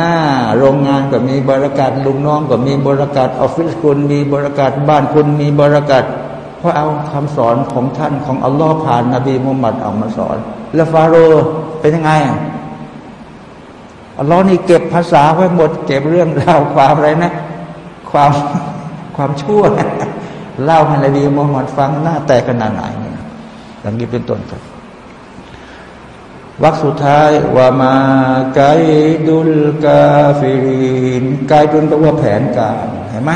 โรงงานก็มีบรากัดลูกน้องก็มีบรากัดออฟฟิศคุณมีบรากัดบ้านคุณมีบรากัดเพราะเอาคำสอนของท่านของอัลลอฮ์ผ่านนบีมุฮัมมัดเอามาสอน แล้วฟาโรห์เป็นยังไงอัลลอฮ์นี่เก็บภาษาไว้หมด เก็บเรื่องราวความอะไรนะ ความความชั่วเล่าให้นบีมุฮัมมัดฟังหน้าแต่ขนาดไหนเนี่ยอย่างนี้เป็นต้นครับ วักสุดท้ายว่ามาไกดุลกาฟิรินไกดุลแปลว่าแผนการเห็นไหม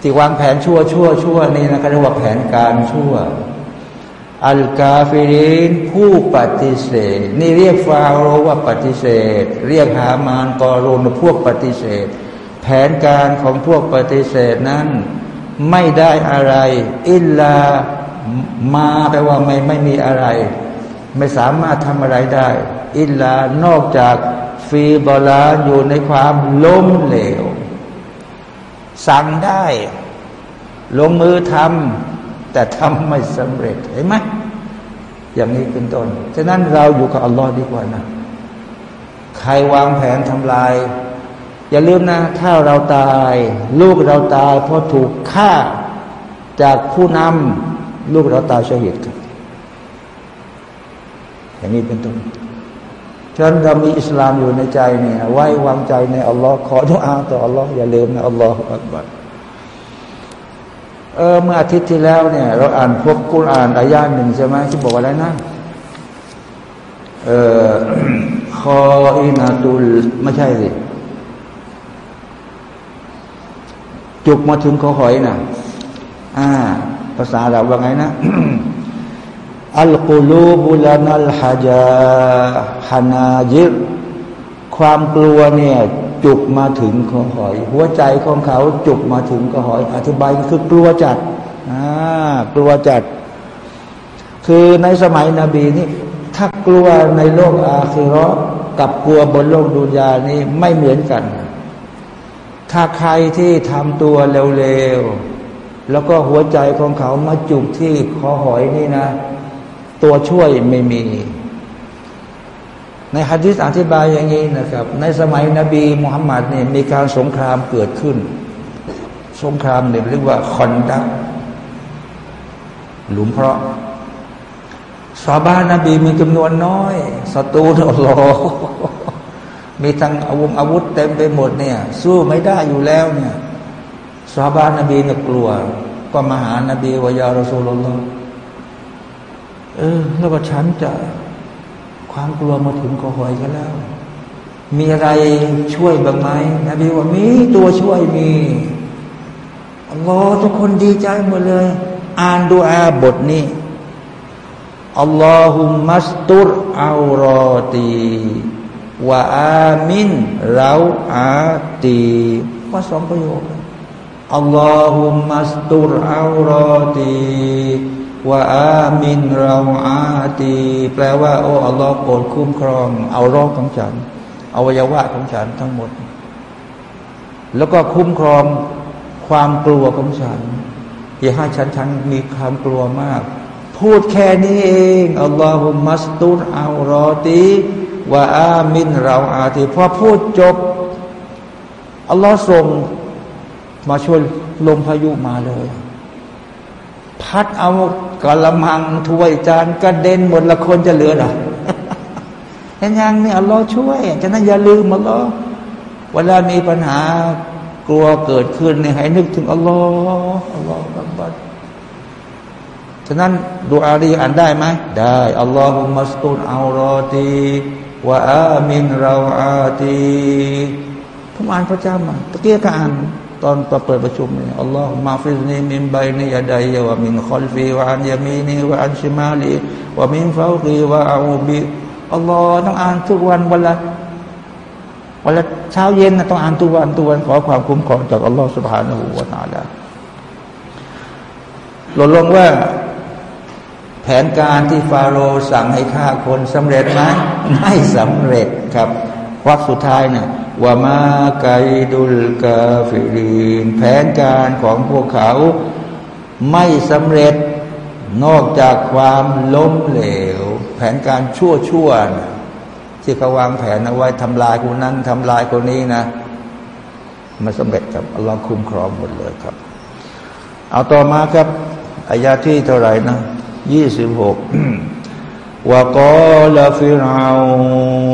ที่วางแผนชั่วชั่วชั่วนี่นะก็เรียกว่าแผนการชั่ว อัลกาฟิรินผู้ปฏิเสธ นี่เรียกฟาโรว่าปฏิเสธ เรียกหามานกอรุนพวกปฏิเสธ แผนการของพวกปฏิเสธนั้นไม่ได้อะไร อิลลามาแปลว่าไม่ไม่มีอะไร ไม่สามารถทำอะไรได้ อิลลานอกจากฟีบอลาอยู่ในความล้มเหลว สั่งได้ ลงมือทำแต่ทำไม่สำเร็จเห็นไหมอย่างนี้เป็นต้น ฉะนั้นเราอยู่กับอัลลอฮ์ดีกว่านะ ใครวางแผนทำลาย อย่าลืมนะ ถ้าเราตาย ลูกเราตายเพราะถูกฆ่าจากผู้นำลูกเราตายเฉยดครับ อย่างนี้เป็นต้นฉะนั้นเรามีอิสลามอยู่ในใจเนี่ย ไว้วางใจในอัลลอฮ์ขอทุอาต่ออัลลอฮ์อย่าลืมนะอัลลอฮ์อักบัดเออเมื่ออาทิตย์ที่แล้วเนี่ย เราอ่านพวกกุณอ่านอายาหนึ่งใช่ไหมที่บอกอะไรนะเออคออินาตุลไม่ใช่สิจุกมาถึงคอหอยนะอ่า ภาษาเราว่าไงนะ อัลกุลูบุลานัลฮะจาฮานาจิรความกลัวเนี่ยจุกมาถึงคอหอย หัวใจของเขาจุกมาถึงคอหอย อธิบายคือกลัวจัดอ่ากลัวจัด คือในสมัยนบีนี่ถ้ากลัวในโลกอาคิรอกับกลัวบนโลกดุนยานี่ไม่เหมือนกัน ถ้าใครที่ทำตัวเร็วๆแล้วก็หัวใจของเขามาจุกที่คอหอยนี่นะ ตัวช่วยไม่มี ในฮะดิษอธิบายอย่างนี้นะครับ ในสมัยนบีมุฮัมมัดเนี่ยมีการสงครามเกิดขึ้น สงครามเนี่ยเรียกว่าคอนดักหลุมเพราะสาบ้านนบีมีจำนวนน้อยศัตรูอัลลอฮมีทั้งอาวุธอาวุธเต็มไปหมดเนี่ยสู้ไม่ได้อยู่แล้วเนี่ยสาบ้านนบีเนี่ยกลัว ก็มาหานบีวายารสูลลอฮ์ เออแล้วก็ฉันจะความกลัวมาถึงกอหอยกันแล้ว มีอะไรช่วยบ้างไหมนบีว่ามีตัวช่วยมีอัลลอฮ์ทุกคนดีใจหมดเลย อ่านดูอาบทนี้อัลลอฮุมัสตุรอารอตีวะอามินเราอาตีว่าสองประโยคอัลลอฮุมัสตุรอารอตี วะอามินเราอาตีแปลว่า โอ้อัลลอฮ์โปรดคุ้มครอง เอารอกของฉันอวัยวะของฉันทั้งหมด แล้วก็คุ้มครองความกลัวของฉันอย่าให้ฉันฉันมีความกลัวมาก พูดแค่นี้เองอัลลอฮุมัสตุรอัลรอตีวะอามินเราอาตีพอพูดจบอัลลอฮ์ส่งมาช่วยลมพายุมาเลย พัดเอา กระมังถ้วยจานกระเด็นหมดละคนจะเหลือหรอเห็นยังนี่อัลลอฮ์ช่วยฉะนั้นอย่าลืมอัลลอฮ์เวลามีปัญหากลัวเกิดขึ้นเนี่ยให้นึกถึงอัลลอฮ์อัลลอฮ์บับัดฉะนั้นดูอารีอ่านได้ไหมได้อัลลอฮุมัสตุนอัลรอตีวะอามินเราอาตีผมอ่านประจำอะตะเกียกอ่าน ตอนเปิดประชุมเนี่ยอัลลอฮฺมาฟิซนีมินใบนียาดัยวะมินคอลฟีวะอันยามีนีวะอันชิมาลีวะมินฟาวกีวะอูบิอัลลอฮ์ต้องอ่านทุกวันวันละวันละเช้าเย็นนะต้องอ่านทุกวันทุกวันขอความคุ้มครองจากอัลลอฮฺสุบฮานาหูวาตาลาหล่นลงว่า แผนการที่ฟาโรห์สั่งให้ฆ่าคนสำเร็จไหมไม่สำเร็จครับวักสุดท้ายเนี่ย ว่ามาไกดุลกาฟิรีนแผนการของพวกเขาไม่สำเร็จนอกจากความล้มเหลว แผนการชั่วชั่วนะที่เขาวางแผนเอาไว้ทำลายคนนั้นทำลายคนนี้นะมาสำเร็จครับอัลลอฮ์คุ้มครองหมดเลยครับ เอาต่อมาครับอายาที่เท่าไหร่นะยี่สิบหกว่ากอลฟิราอุ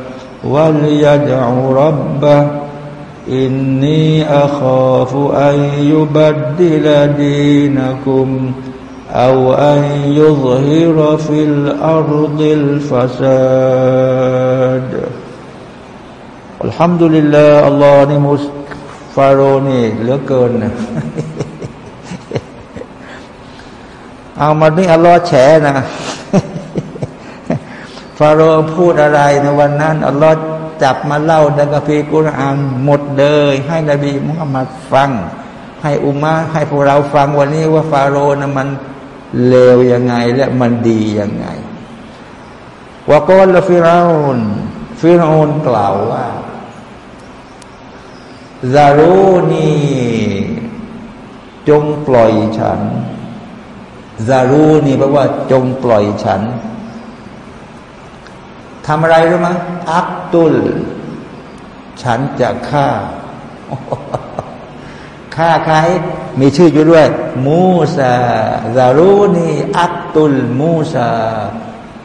وليدع ربه إني أخاف أن يبدل دينكم أو أن يظهر في الأرض الفساد الحمد لله الله นี่มุสฟาโรนี่เหลือเกินนะเอามานี่อัลลอฮ์แฉนะฟ าโรห์พูดอะไรในวันนั้นอัลลอฮ์จับมาเล่าในกัมภีร์กุรอานหมดเลย ให้นบีมุฮัมมัดฟัง ให้อุมาให้พวกเราฟังวันนี้ว่าฟาโรห์นะมันเลวยังไงและมันดียังไงวกอลฟิราอุนฟิราอุนกล่าวว่าซารูนีจงปล่อยฉันซารูนีแปลว่าจงปล่อยฉัน ทำอะไรรู้ไหมอักตุล ฉันจะฆ่าฆ่าใคร มีชื่ออยู่ด้วย มูซาซารูนีอัตตุล มูซา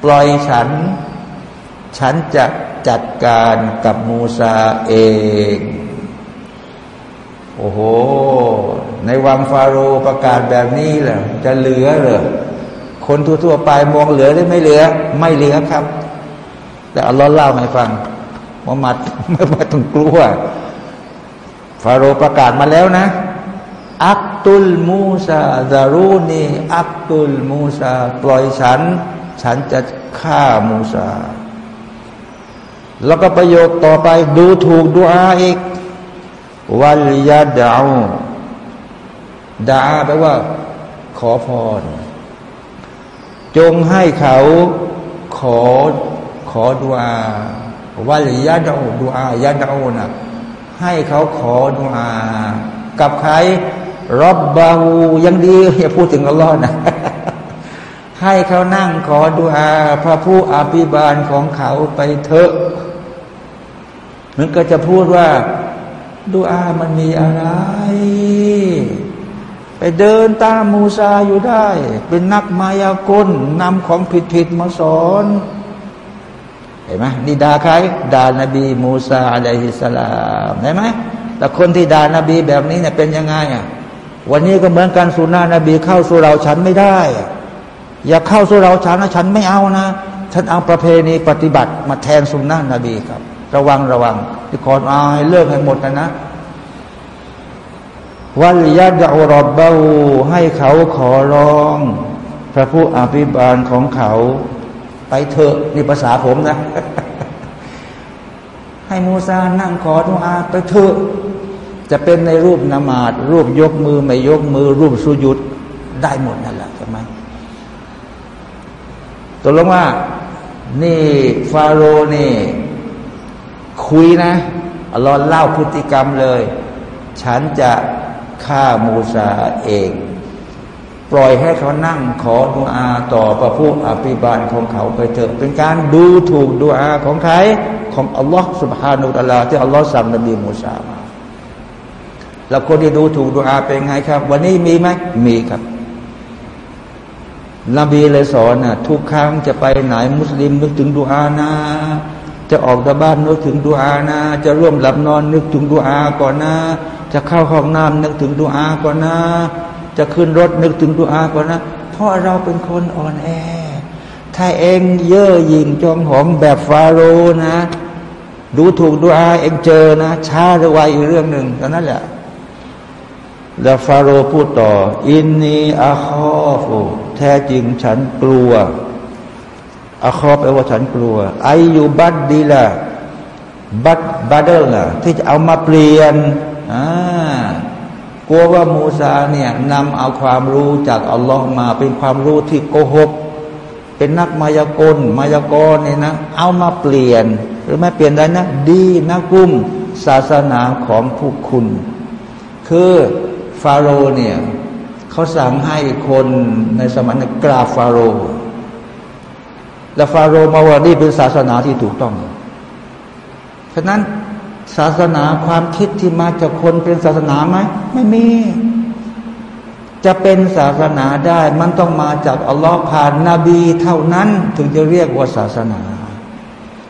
ปล่อยฉัน ฉันจะจัดการกับมูซาเอง โอ้โห ในวังฟาโรประกาศแบบนี้แหละจะเหลือเหรอคนทั่วๆไปมองเหลือหรือไม่เหลือ ไม่เหลือครับ แต่อัลลอฮ์เล่าให้ฟังมุฮัมมัดไม่ต้องกลัวฟาโรประกาศมาแล้วนะ อักตุลมูซาซารูนีอักตุลมูซาปล่อยฉัน ฉันจะฆ่ามูซา แล้วก็ประโยคต่อไปดูถูกดูอาอีกวัลยาดาวดาแปลว่า ขอพร จงให้เขาขอ อดุอาวัลยาดาวดุอายาดาวนะให้เขาขอดุอากับใครรบบาหูยังดีอย่าพูดถึงอัลลอฮ์นะ ให้เขานั่งขอดุอาพระผู้อภิบาลของเขาไปเถอะมันก็จะพูดว่าดูอามันมีอะไร ไปเดินตามมูซาอยู่ได้ เป็นนักมายากลนำของผิดๆมาสอน เห็นไหมนี่ด่าใครด่านบีมูซาอะลัยฮิสลามเห็นไหมแต่คนที่ด่านบีแบบนี้เนี่ยเป็นยังไงอะวันนี้ก็เหมือนกันสุนานะบีเข้าสู่เราฉันไม่ได้ อย่าเข้าสู่เราฉันนะฉันไม่เอานะ ฉันเอาประเพณีปฏิบัติมาแทนสุนนะนบีครับ ระวังระวังที่ขออายเลิกให้หมดนะนะวัลยัดอรบเบาให้เขาขอร้อง พระผู้อภิบาลของเขา ไปเถอะนี่ภาษาผมนะ ให้มูซานั่งขอทุอาไปเถอะจะเป็นในรูปนามาดรูปยกมือไม่ยกมือ รูปสุยุดได้หมดนั่นแหละใช่ไหมตกลงว่า นี่ฟาโรนี่ คุยนะอัลลอฮ์เล่าพฤติกรรมเลย ฉันจะฆ่ามูซาเอง ปล่อยให้เขานั่งขอดุอาต่อประพุอภิบาลของเขาไปเถอะ เป็นการดูถูกดุอาของใครของอัลลอฮ์สุบฮานุตะลาที่อัลลอฮ์สั่งนบีมูซามาแล้วคนที่ดูถูกดุอาเป็นไงครับ วันนี้มีไหมมีครับนบีเลยสอนนะทุกครั้งจะไปไหนมุสลิมนึกถึงดุอานะจะออกจากบ้านนึกถึงดุอานะจะร่วมหลับนอนนึกถึงดุอาก่อนนะ จะเข้าห้องน้ำนึกถึงดุอาก่อนนะ จะขึ้นรถนึกถึงดุอาก่อนนะเพราะเราเป็นคนอ่อนแอ ถ้าเองเย่อหยิ่งจองหองแบบฟาโรนะ ดูถูกดุอาเองเจอนะช้าหรือไวอีกเรื่องหนึ่งตอนนั้นแหละ แล้วฟาโรพูดต่อ อินนีอาคอฟูแท้จริงฉันกลัวอาคอแปลว่าฉันกลัวไออยู่บัดดีละบัดบัดเดิลอะที่จะเอามาเปลี่ยนอ่า กลัวว่ามูซาเนี่ยนำเอาความรู้จากอัลลอฮ์มาเป็นความรู้ที่โกหก เป็นนักมายากลมายากรเนี่ยนะ เอามาเปลี่ยน หรือไม่เปลี่ยนได้นะ ดีนะกุ้มศาสนาของผู้คุณ คือฟาโรห์เนี่ยเขาสั่งให้คนในสมัยนักราบฟาโรและฟาโรมาว่านี่เป็นศาสนาที่ถูกต้อง ฉะนั้น ศาสนาความคิดที่มาจากคนเป็นศาสนาไหมไม่มี จะเป็นศาสนาได้ มันต้องมาจากอัลลอฮ์ผ่านนาบีเท่านั้นถึงจะเรียกว่าศาสนา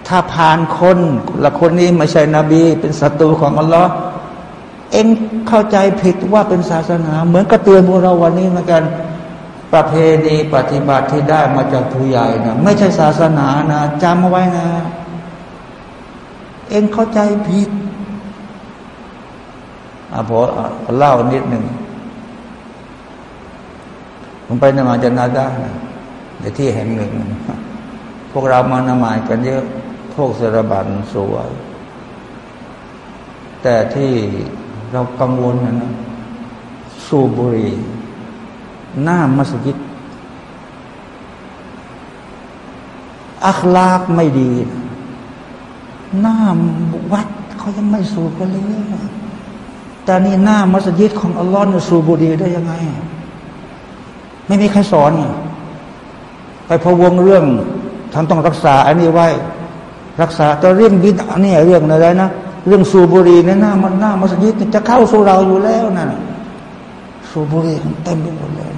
ถ้าผ่านคนละคนนี้ไม่ใช่นบี เป็นศัตรูของอัลลอฮ์เองเข้าใจผิดว่าเป็นศาสนา เหมือนกับเตือนพวกเราวันนี้เหมือนกันประเพณีปฏิบัติที่ได้มาจากผู้ใหญ่นะไม่ใช่ศาสนานะจำเอาไว้นะ เองเข้าใจผิดอาพอเล่านิดหนึ่งผมไปนมาจนาดานะในที่แห่งหนึ่ง พวกเรามานมายกันเยอะ พวกสรบันสวย แต่ที่เรากังวลนะนะสูบุรีหน้ามัสยิดอัคลากไม่ดี หน้าวัดเขายังไม่สูบกันเลยแต่นี่หน้ามัสยิดของอัลลอฮ์เนี่ยสูบบุหรี่ได้ยังไง ไม่มีใครสอนไปพวงเรื่องท่านต้องรักษาอันนี้ไว้ รักษาแต่เรื่องบิดนี่เรื่องอะไรนะเรื่องสูบบุหรี่ในหน้ามันหน้ามัสยิดจะเข้าสู่เราอยู่แล้วนะ่ะสูบุรีเต็มไปหมดเลย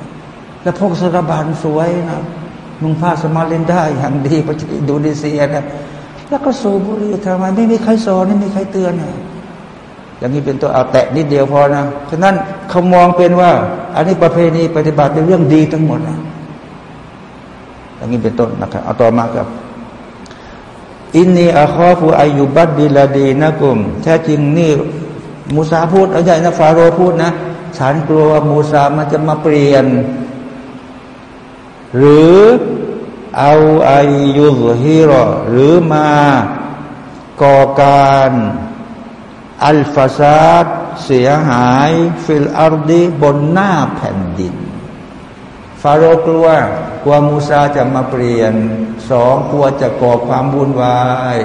แล้วพวกสารบานสวยนะนุ่งผ้าสมาเลนได้อย่างดีประเทศอินโดนีเซียนะ แล้วก็สูบุรีทำไมไม่มีใครสอนไม่มีใครเตือนนะอย่างนี้เป็นตัวเอาแตะนิดเดียวพอนะฉะนั้นเขามองเป็นว่า อันนี้ประเพณีปฏิบัติเป็นเรื่องดีทั้งหมดนะอย่างนี้เป็นต้นนะครับเอาต่อมาครับอินนีอาคอฟูอายุบัดดิลาดีนะกุมแท้จริงนี่มูซาพูดเอาใหญ่นะฟาโรพูดนะฉันกลัวว่ามูซามันจะมาเปลี่ยน หรือ เอาอายุฮิรอหรือมาก่อการالفسادเสียหายفي الأرضบนหน้าแผ่นดิน ฟาโรห์กลัวกลัวมูซาจะมาเปลี่ยนสองกลัวจะก่อความวุ่นวาย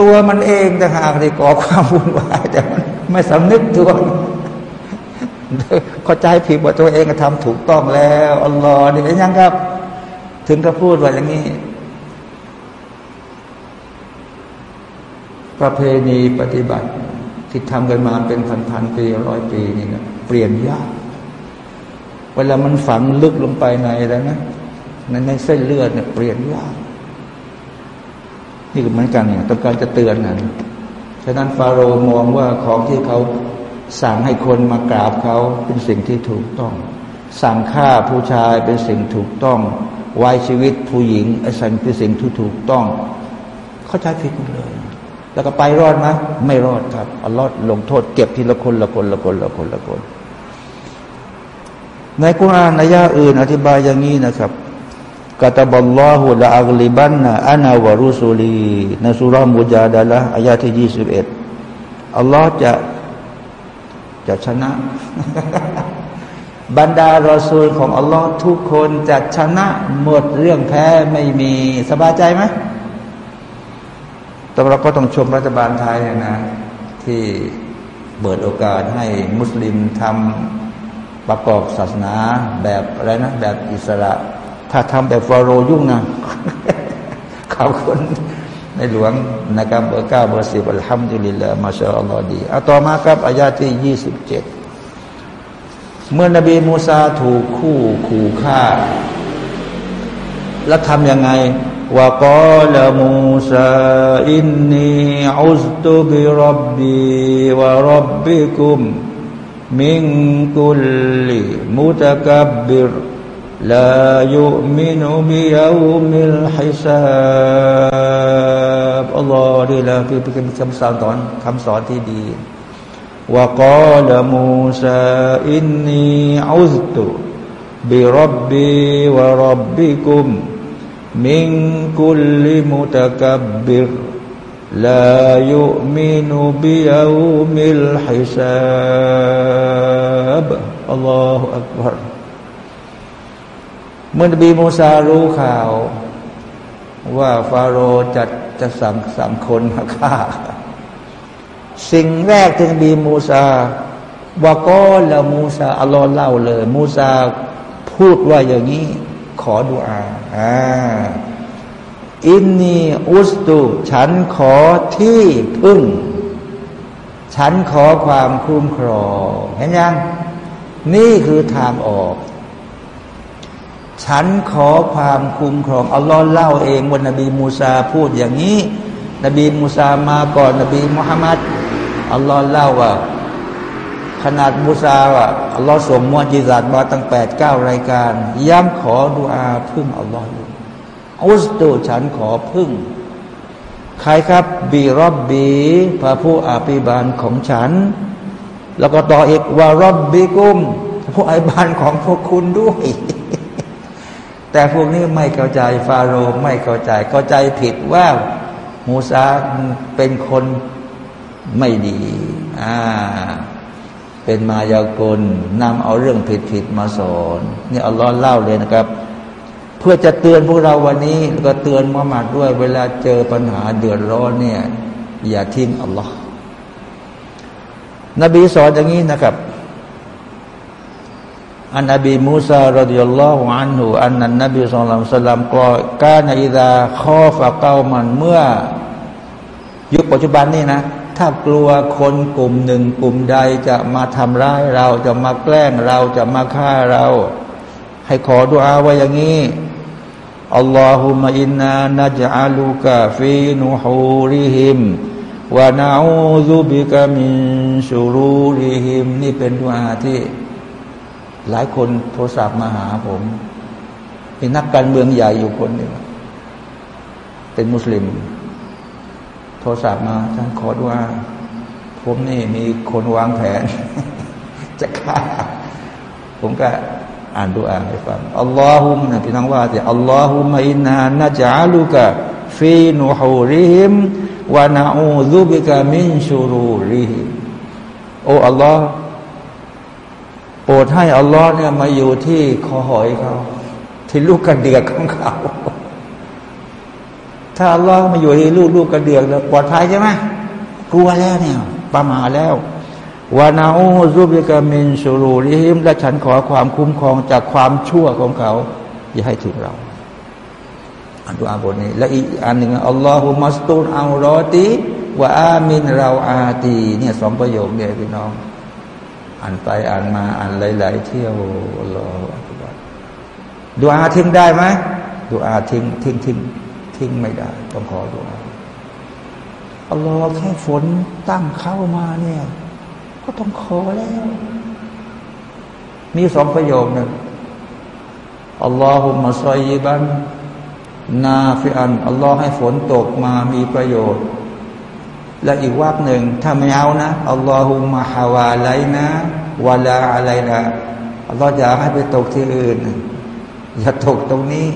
ตัวมันเองต่างหากที่ก่อความวุ่นวายแต่มันไม่สำนึกตัวเข้าใจผิดว่าตัวเองทำถูกต้องแล้วอัลลอฮ์นี่ยังครับ ถึงก็พูดว่าอย่างนี้ ประเพณีปฏิบัติ ที่ทำกันมาเป็นพันๆปีร้อยปีนี่นะเปลี่ยนยาก เวลามันฝังลึกลงไปในอะไรนะในในเส้นเลือดเนี่ยเปลี่ยนยาก นี่ก็เหมือนกันเนี่ยต้องการจะเตือนนะฉะนั้นฟาโรห์มองว่าของที่เขาสั่งให้คนมากราบเขาเป็นสิ่งที่ถูกต้อง สั่งฆ่าผู้ชายเป็นสิ่งถูกต้อง ไว้ชีวิตผู้หญิงไอ้สิ่งเป็นสิ่งที่ถูกต้อง เข้าใช้ผิดหมดเลย แล้วก็ไปรอดไหมไม่รอดครับอัลลอฮ์ลงโทษเก็บทีละคนละคนละคนละคนละคน ในกุรานในยาอื่น อธิบายอย่างนี้นะครับกาตบัลลอฮุละอัลลิบันนะอานาวะรุสุลีในสุรามุจาดะละอายาที่ยี่สิบเอ็ดอัลลอฮ์จะจะชนะ บรรดารอซูลของอัลลอฮ์ทุกคนจะชนะหมดเรื่องแพ้ไม่มีสบายใจไหมแต่เราก็ต้องชมรัฐบาลไทยนะ ที่เปิดโอกาสให้มุสลิมทำประกอบศาสนาแบบอะไรนะ แบบอิสระ ถ้าทำแบบฟาโรห์ยุ่งนะเขาคนในหลวงนะครับเบอร์เก้าเบอร์สิบالحمد لله ما شاء اللهดีเอาต่อมาครับอายาที่ยี่สิบเจ็ด เมื่อนบีมูซาถูกขู่ขู่ฆ่า แล้วทำยังไงوقال موسى إني عذت بربي وربكم มิงกุลลิมุตะกับบิรลายุมินุบิยูมิลฮิซับอัลลอฮฺนี่แหละคือเป็นคำสอนตอนคำสอนที่ดี وقال موسى إني عزت بربي وربكم من كل متكبر لا يؤمن بيوم الحساب الله أكبر เมื่อนบีมูซารู้ข่าว ว่าฟาโรห์จะจะสั่งสั่งคนมาฆ่า สิ่งแรกที่นบีมูซาว่าก็ละมูซาอัลลอฮ์เล่าเลย มูซาพูดว่าอย่างนี้ ขอดุอาอ่าอินนีอุสตูฉันขอที่พึ่ง ฉันขอความคุ้มครองเห็นยัง นี่คือทางออก ฉันขอความคุ้มครองอัลลอฮ์เล่าเองว่านบีมูซาพูดอย่างนี้ นบีมูซามาก่อนนบีมุฮัมมัด อัลลอฮ์เล่าว่า ขนาดมูซาว่าอัลลอฮ์ส่งมวจิซัดมาตั้งแปดเก้ารายการ ย้ำขอดุอาพึ่งอัลลอฮ์อยู่อุสตูฉันขอพึ่ง ใครครับบีรอบบีพระผู้อาภิบาลของฉัน แล้วก็ต่ออีกว่ารอบบีกุมผู้อาภิบาลของพวกคุณด้วยแต่พวกนี้ไม่เข้าใจฟาโรห์ไม่เข้าใจเข้าใจผิดว่ามูซาเป็นคน ไม่ดี อ่า เป็นมายากลนำเอาเรื่องผิดผิดมาสอนนี่อัลลอฮ์เล่าเลยนะครับ เพื่อจะเตือนพวกเราวันนี้แล้วก็เตือนมุฮัมมัดด้วย เวลาเจอปัญหาเดือดร้อนเนี่ย อย่าทิ้งอัลลอฮ์นบีสอนอย่างนี้นะครับอันนบีมูซารดิยัลลอฮุอันหูอันนันนบีสุลต่านสลลัมก็กาในอิดาข้อฝากเก้ามันเมื่อ ยุคปัจจุบันนี่นะ ถ้ากลัวคนกลุ่มหนึ่งกลุ่มใดจะมาทำร้ายเราจะมาแกล้งเราจะมาฆ่าเรา ให้ขอดุอาว่าอย่างนี้อัลลอฮุมะอินนานัจอาลูกะฟีนุฮูริฮิมวานาอูซุบิกะมินชูรูริฮิมนี่เป็นดุอาที่ หลายคนโทรศัพท์มาหาผมเป็นนักการเมืองใหญ่อยู่คนหนึ่งเป็นมุสลิม โทรศัพท์มาท่านขอดุอาผมนี่มีคนวางแผน จะฆ่า ผมก็อ่านดูอ่านให้ฟังอัลลอฮุมนะพี่น้องว่าสิอัลลอฮุมอินนานะจัลุกะฟีนุฮูริฮิมวานาอูซุบิกะมินชูรูริฮิมโอ้อัลลอฮ์โปรดให้อัลลอฮ์เนี่ยมาอยู่ที่คอหอยเขาที่ลูกกระเดือกของเขา ถ้าอัลลอฮ์มาอยู่ที่ลูกลูกกระเดือกแล้วปลอดภัยใช่ไหมกลัวแล้วเนี่ยประมาแล้ววานาอูซุบิกามินชูรูริฮิมและฉันขอความคุ้มครองจากความชั่วของเขา อย่าให้ถึงเราอันดูอาบทนี้ และอีกอันหนึ่งอัลลอฮุมัสตูนอัลรอตีวะอามินเราอาตีเนี่ยสองประโยคเนี่ยพี่น้อง อ่านไปอ่านมาอ่านหลาย ๆ เที่ยวอัลลอฮฺดูอาทิ้งได้ไหมดูอาทิ้งทิ้งทิ้ง ทิ้งไม่ได้ ต้องขอดูอาอัลลอฮ์แค่ฝนตั้งเข้ามาเนี่ย ก็ต้องขอแล้ว มีสองประโยคนึ่งอัลลอฮุมะซอยบันนาฟิอันอัลลอฮ์ให้ฝนตกมามีประโยชน์ และอีกวักหนึ่งถ้าไม่เอานะอัลลอฮุมะฮาวาไลนะวาลาอะไรนะอัลลอฮ์อยากให้ไปตกที่อื่นอย่าตกตรงนี้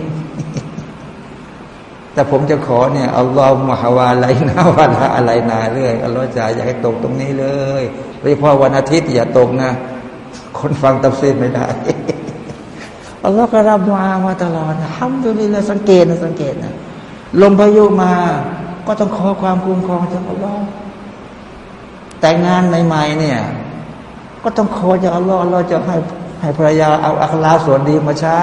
แต่ผมจะขอเนี่ยอัลลอฮ์มหาวาไรนะวาลาอะไรนาเรื่อยอัลลอฮ์จะอยากให้ตกตรงนี้เลยโดยเฉพาะวันอาทิตย์อย่าตกนะ คนฟังตับเซีดไม่ได้อัลลอฮ์ก็รับดุอามาตลอดทำดูนี่เลยสังเกตนะสังเกตนะลมพายุมา ก็ต้องขอความคุ้มครองจากอัลลอฮ์แต่งงานใหม่ๆเนี่ย ก็ต้องขอจากอัลลอฮ์อัลลอฮ์จะให้ให้ภรรยาเอาอัคลาส่วนดีมาใช้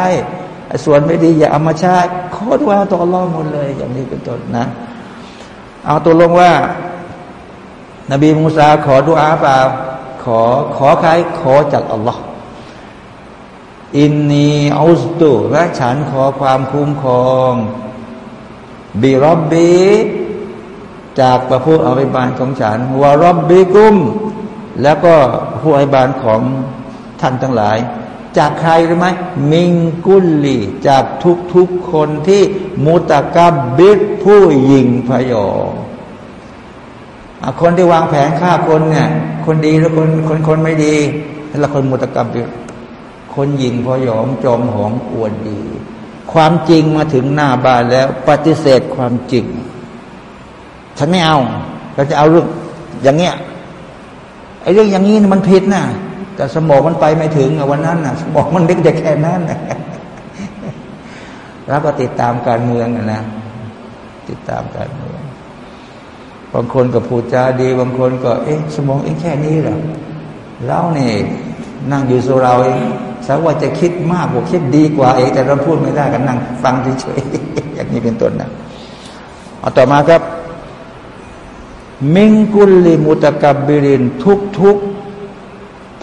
ส่วนไม่ดีอย่าเอามาใช้ขอดุอาต่ออัลอหมดเลย อย่างนี้เป็นต้นนะ เอาตัวลงว่า นบีมูซาขอดุอาเปล่าขอขอใครขอจากอัลลอฮ์อินนีอัลสตุและฉันขอความคุ้มครองบีรอบบีจากประผู้อภิบาลของฉันวารอบบีกุม แล้วก็ผู้อภิบาลของท่านทั้งหลาย จากใครรู้ไหมมิงกุลลีจากทุกๆคนที่มุตะกับบิดผู้ยิงพยองคนที่วางแผนฆ่าคนเนี่ย คนดีหรือคนคนคนไม่ดีแล้วคนมุตะกับบิดคนยิงพยองจอมหองอวดดี ความจริงมาถึงหน้าบ้านแล้ว ปฏิเสธความจริง ฉันไม่เอา เราจะเอาเรื่องอย่างเงี้ยไอ้เรื่องอย่างนี้มันผิดน่ะ แต่สมองมันไปไม่ถึงวันนั้นนะสมองมันเล็กแต่แค่นั้นแล้วก็ติดตามการเมืองนะติดตามการเมือง บางคนก็พูดจาดี บางคนก็ เอ๊ะสมองเองแค่นี้เหรอเราเนี่ยนั่งอยู่โซเราเองสักว่าจะคิดมากกว่าคิดดีกว่าเองแต่เราพูดไม่ได้กันนั่งฟังเฉยๆอย่างนี้เป็นต้นนะเอาต่อมาครับ มิงกุลลิมุตะกับบิรินทุกทุก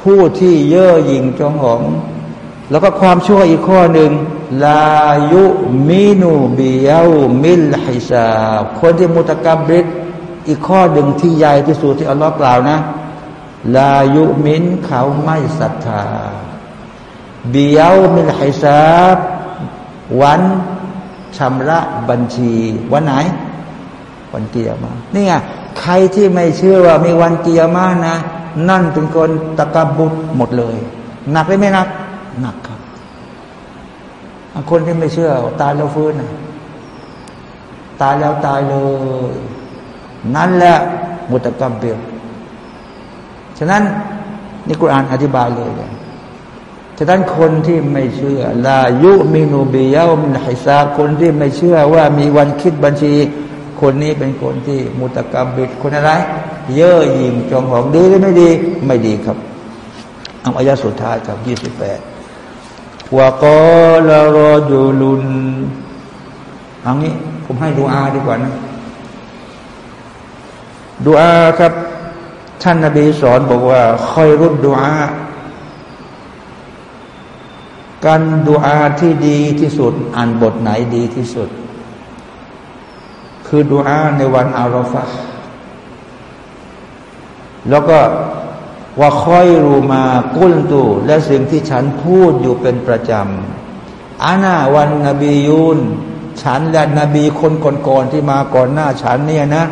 ผู้ที่เย่อหยิ่งจองหอง แล้วก็ความชั่วอีกข้อหนึ่งลายุมินูบิยามิลฮิซาคนที่มุตะกับบิรอีกข้อหนึ่งที่ใหญ่ที่สุดที่อัลลอฮ์กล่าวนะลายุมินเขาไม่ศรัทธาบิยามิลฮิซาบวันชำระบัญชี วันไหน วันเกียร์มานี่ไงใครที่ไม่เชื่อว่ามีวันเกียร์มานะ นั่นเป็นคนตะกบุตรหมดเลย หนักหรือไม่หนัก หนักครับคนที่ไม่เชื่อ ตายแล้วฟื้นตายแล้วตายเลย นั่นแหละมุตกรรมเบียฉะนั้นนี่กุรอานอธิบายเลยเลยฉะนั้นคนที่ไม่เชื่อลายุมินูบียามินฮิซาคนที่ไม่เชื่อว่ามีวันคิดบัญชี คนนี้เป็นคนที่มุตกรรมบิดคนอะไร เย่อหยิ่งจองหองดีหรือไม่ดี ไม่ดีครับเอาอายะสุดท้ายครับยี่สิบแปดวกอลารอจูลุนเอางี้ ผมให้ดูอาดีกว่านะดูอาครับ ท่านนาบีสอนบอกว่าคอยรุดดูอาการดูอาที่ดีที่สุด อ่านบทไหนดีที่สุด คือดูอาในวันอารอฟะ แล้วก็ว่าค่อยรูมากุ้ลตูและสิ่งที่ฉันพูดอยู่เป็นประจำอาณาวันนบียูน ฉันและนบีคนก่อนๆที่มาก่อนหน้าฉันเนี่ยนะ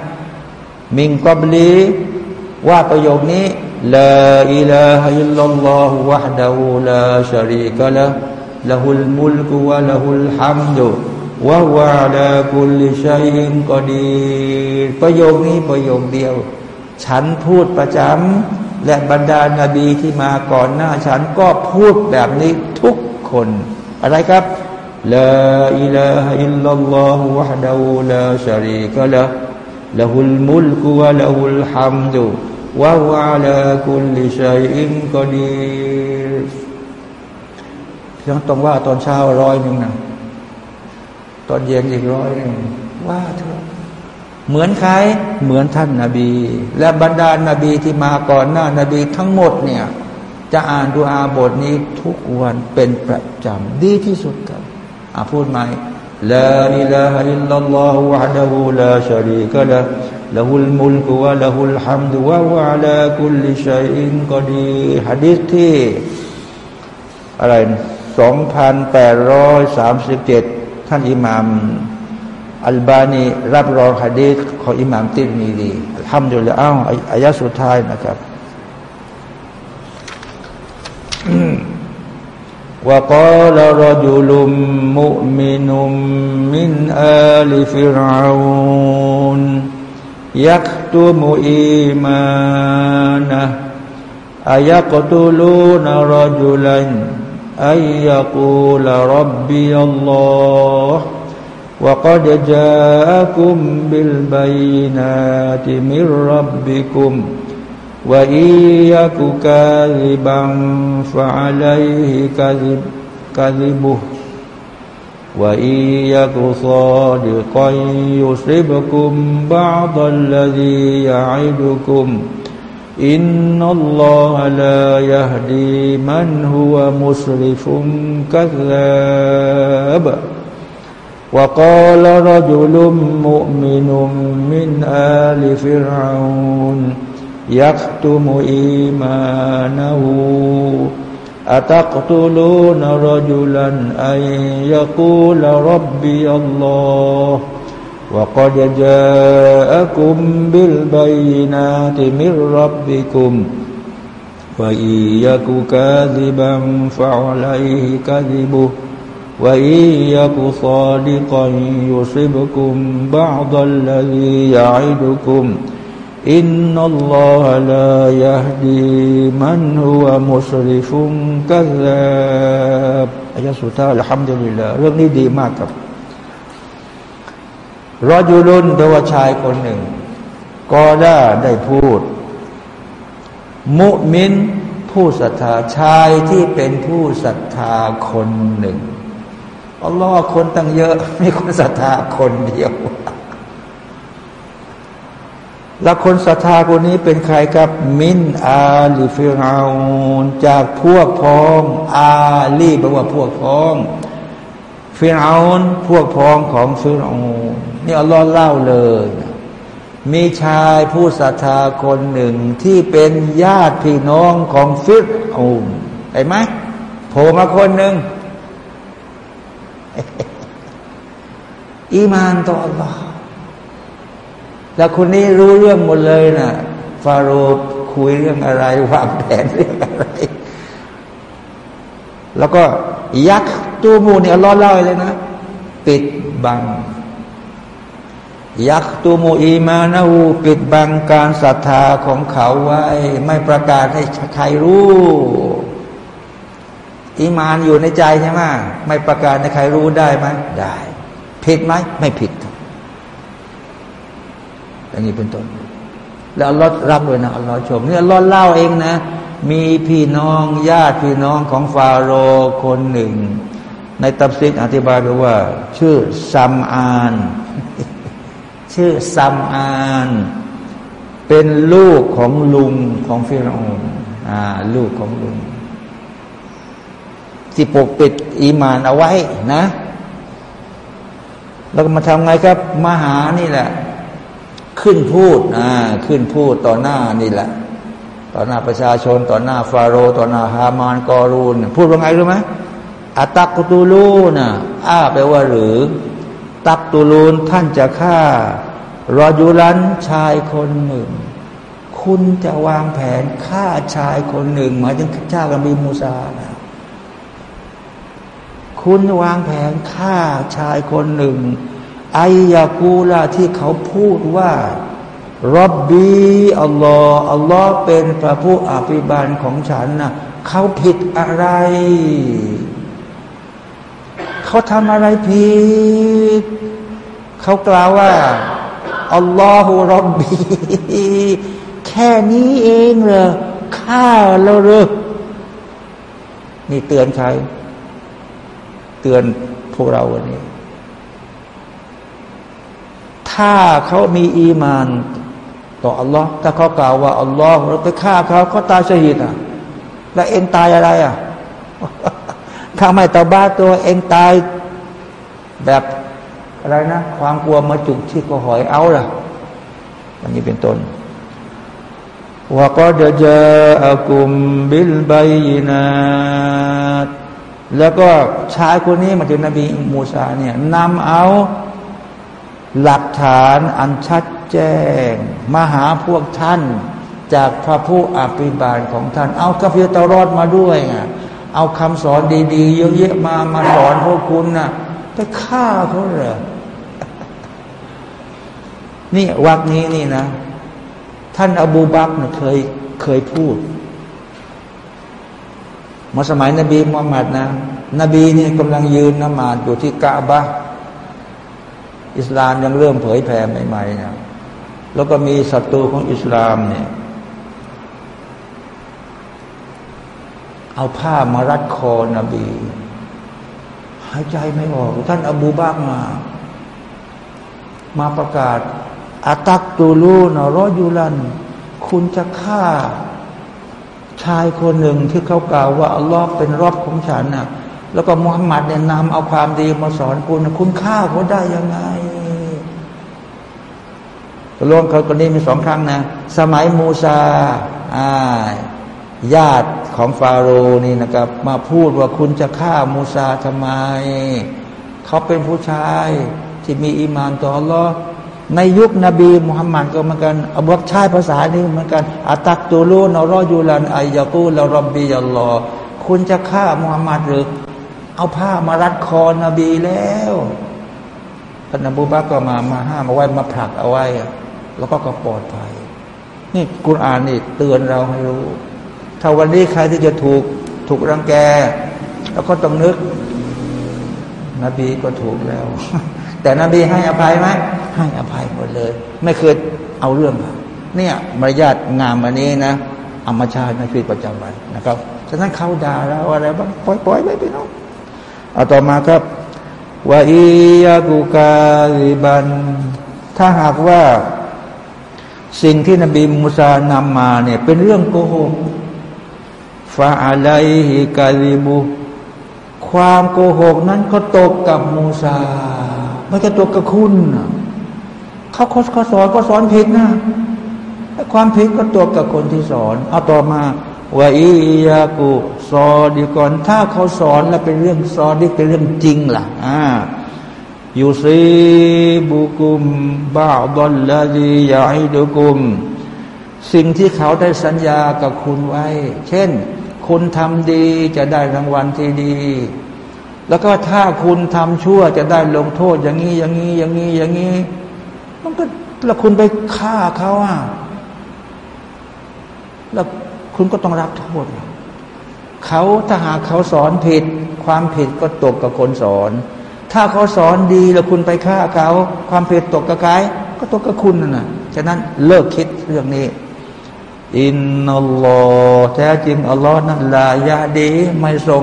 มิงกอบลีว่าประโยคนี้ลาอิลาฮะอิลลัลลอฮุวะฮดะฮูลาชารีกะละละฮุลมุลกุวะละฮุลฮัมดุวะวะลาคุลิชัยอินกอดีประโยคนี้ประโยคเดียว ฉันพูดประจำและบรรดานาบีที่มาก่อนหน้า ฉันก็พูดแบบนี้ทุกคน อะไรครับลาอิลาฮอิลลัลลอฮุวะฮดะฮูลาชารีกะละละฮุลมุลกุวะละฮุลฮัมดุวะวะลาคุลิชัยอินกอดียังต้องว่าตอนเช้าร้อยหนึ่งนะตอนเย็นอีกร้อยหนึ่งว่าเถอะ เหมือนใครเหมือนท่านนาบี และบรรดานาบีที่มาก่อนหน้านาบีทั้งหมดเนี่ย จะอ่านดูอาบทนี้ทุกวันเป็นประจำดีที่สุดครับอ่าพูดไหมลาอิลาฮะอิลลัลลอฮุวะฮดะฮูลาชารีกะละละหุลมุลกุวะละหุลฮัมดุวะวะลาคุลิชัยอินกอดีฮะดิษที่อะไรสองพันแปดร้อยสามสิบเจ็ดท่านอิหมาม อัลบานีรับรองฮะดีษของอิหม่ามติมีดีอัลฮัมดุลิลอ้าวอายะสุดท้ายนะครับว่าก็ลรจุลุมมุมินุมมินอาลิฟิราอนยักตุมุอีมานะอายักตุลูนรจุลันอายักูลรับบิอัลลอฮ์ وقد جاءكم بالبينات من ربكم وإن يك كاذبا فعليه كذب كذبه وإن يك صادقا يصبكم بعض الذي يعدكم إن الله لا يهدي من هو مسرف كذاب وقال رجل مؤمن من آل فرعون يختم إيمانه. أتقتلون رجلا أن يقول ربي الله؟ وقد جاءكم بالبينات من ربكم وإن يك كاذبا فعليه كذبه. وإن يك صادقا يصبكم بعض الذي يعدكم إن الله لا يهدي من هو مسرف كذاب อายะสุดท้ายอัลฮัมดุลิลลาเรื่องนี้ดีมากครับรอจูลุนแปลว่าชายคนหนึ่ง ก็ได้ได้พูด มุมินผู้ศรัทธาชายที่เป็นผู้ศรัทธาคนหนึ่ง อัลลอฮ์คนตั้งเยอะ มีคนศรัทธาคนเดียว แล้วคนศรัทธาคนนี้เป็นใครครับ มินอาลีฟิราอนจากพวกพ้อง อาลีแปลว่าพวกพ้องฟิราอนพวกพ้องของฟิราอนนี่อัลลอฮ์เล่าเลย มีชายผู้ศรัทธาคนหนึ่งที่เป็นญาติพี่น้องของฟิราอนเห็นไหมโผล่มาคนหนึ่ง อีมานต่ออัลลอฮ์แล้วคนนี้รู้เรื่องหมดเลยนะฟาโรห์คุยเรื่องอะไรวางแผนเรื่องอะไร แล้วก็ยักษ์ตูมูเนี่ยล้อเล่าเลยนะ ปิดบัง ยักษ์ตูมูอีมานาอูปิดบังการศรัทธาของเขาไว้ ไม่ประกาศให้ใครรู้ อีมานอยู่ในใจใช่ไหมไม่ประกาศให้ใครรู้ได้ไหมได้ ผิดไหมไม่ผิดอย่างนี้เป็นต้น แล้วอัลลอฮ์รับด้วยนะอัลลอฮ์ชมนี่อัลลอฮ์เล่าเองนะ มีพี่น้องญาติพี่น้องของฟาโรห์คนหนึ่ง ในตับซิกอธิบายไปว่า ชื่อซัมอาน ชื่อซัมอาน เป็นลูกของลุงของฟิรอนอ่า ลูกของลุง ที่ปกปิดอีมานเอาไว้นะ แล้วก็มาทำไงครับมาหานี่แหละ ขึ้นพูดอ่าขึ้นพูดต่อหน้านี่แหละ ต่อหน้าประชาชน ต่อหน้าฟาโรต่อหน้าฮามานกอรูน พูดว่าไงรู้ไหมอัตักตูลูนะอ้าแปลว่าหรือ ตักตูลูนท่านจะฆ่ารอยุลันชายคนหนึ่ง คุณจะวางแผนฆ่าชายคนหนึ่งหมายถึงชากับมีมูซานะ คุณวางแผนฆ่าชายคนหนึ่งไอยากูลาที่เขาพูดว่ารบบีอัลลอฮ์อัลลอฮ์เป็นพระผู้อภิบาลของฉันนะเขาผิดอะไร เขาทำอะไรผิด เขากล่าวว่าอัลลอฮฺรบบีแค่นี้เองเหรอฆ่าเราเรอนี่เตือนใคร ตือนพวกเราวันนี้ ถ้าเขามีอีมาน ต่ออัลลอฮ์ถ้าเขากล่าวว่าอัลลอฮ์เราไปฆ่าเขาเขาตายชหิดอะ แล้วเองตายอะไรอะถ้าไม่ตบ้าตัวเองตายแบบอะไรนะ ความกลัวมาจุกที่ก็หอยเอาล่ะอันนี้เป็นต้นว่าก็เดจอกุมบิลไบนา แล้วก็ชายคนนี้มาถึงนบีมูซาเนี่ยนำเอาหลักฐานอันชัดแจ้งมาหาพวกท่าน จากพระผู้อภิบาลของท่าน เอากาเฟียตรอดมาด้วยไงเอาคำสอนดีๆเยอะแยะมามาสอนพวกคุณนะ่ะไปฆ่าเขาเหรอนี่วักนี้นี่นะ ท่านอบูบักนะเคยเคยพูด มาสมัยนบีมุฮัมมัดนะ นบีนี่กำลังยืนนมาดอยู่ที่กะบะอิสลามยังเริ่มเผยแผ่ใหม่ๆนะแล้วก็มีศัตรูของอิสลามเนี่ยเอาผ้ามารัดคอนบี หายใจไม่ออก ท่านอบูบักมา มาประกาศอาตักตูลูนรอยูลัน คุณจะฆ่า ชายคนหนึ่งที่เขากล่าวว่าอัลลอฮ์เป็นรอบของฉันน่ะแล้วก็มุฮัมมัดเนี่ยนำเอาความดีมาสอนคุณคุณฆ่าเขาได้ยังไงรวมเขาคนนี้มีสองครั้งนะ สมัยมูซาอ่าญาติของฟาโรห์นี่นะครับ มาพูดว่าคุณจะฆ่ามูซาทำไม เขาเป็นผู้ชายที่มีอีมานต่ออัลลอฮ์ ในยุคนบีมุฮัมมัดก็เหมือนกันอบอกใช้ภาษานี้เหมือนกันอัตักตูลูนอรอยูลันอายากูลารบบียัลลอคุณจะฆ่ามุฮัมมัดหรือ เอาผ้ามารัดคอนบีแล้วท่านอบูบักก็มามาห้ามเอาไว้มาผลักเอาไว้ แล้วก็ก็ปลอดภัย นี่กุรอานนี่เตือนเราให้รู้ ถ้าวันนี้ใครที่จะถูกถูกรังแก แล้วก็ต้องนึก นบีก็ถูกแล้ว แต่นบีให้อภัยไหมให้อภัยหมดเลย ไม่เคยเอาเรื่อง เนี่ยมารยาทงามอันนี้นะอมาชาติในชีวิตประจำวันนะครับฉะนั้นเขาด่าเราอะไรบ้างปล่อยปล่อยไปพี่น้องเอาต่อมาครับว่าอียากุกาลิบัน ถ้าหากว่า สิ่งที่นบีมูซานำมาเนี่ย เป็นเรื่องโกหกฟาอะไรฮิกาลิบุความโกหกนั้นก็ตกกับมูซา ไม่ใช่ตกกับคุณเขาเขาสอนก็สอนผิดนะความผิดก็ตกกับคนที่สอน เอาต่อมาว่าอียากูสอดีก่อน ถ้าเขาสอนแล้วเป็นเรื่องสอนที่เป็นเรื่องจริงล่ะอ่ายูซีบุกุมบาดอลลาดียาอิดุกุม สิ่งที่เขาได้สัญญากับคุณไว้ เช่น คุณทำดีจะได้รางวัลที่ดี แล้วก็ถ้าคุณทำชั่วจะได้ลงโทษอย่างนี้อย่างนี้อย่างนี้อย่างนี้ มันก็แล้วคุณไปฆ่าเขาอะแล้วคุณก็ต้องรับโทษเขาถ้าหากเขาสอนผิด ความผิดก็ตกกับคนสอน ถ้าเขาสอนดีแล้วคุณไปฆ่าเขา ความผิดตกกับใครก็ตกกับคุณน่ะฉะนั้นเลิกคิดเรื่องนี้ อินนัลลอฮ์แท้จริงอัลลอฮ์นั้นลายาดีไม่ทรง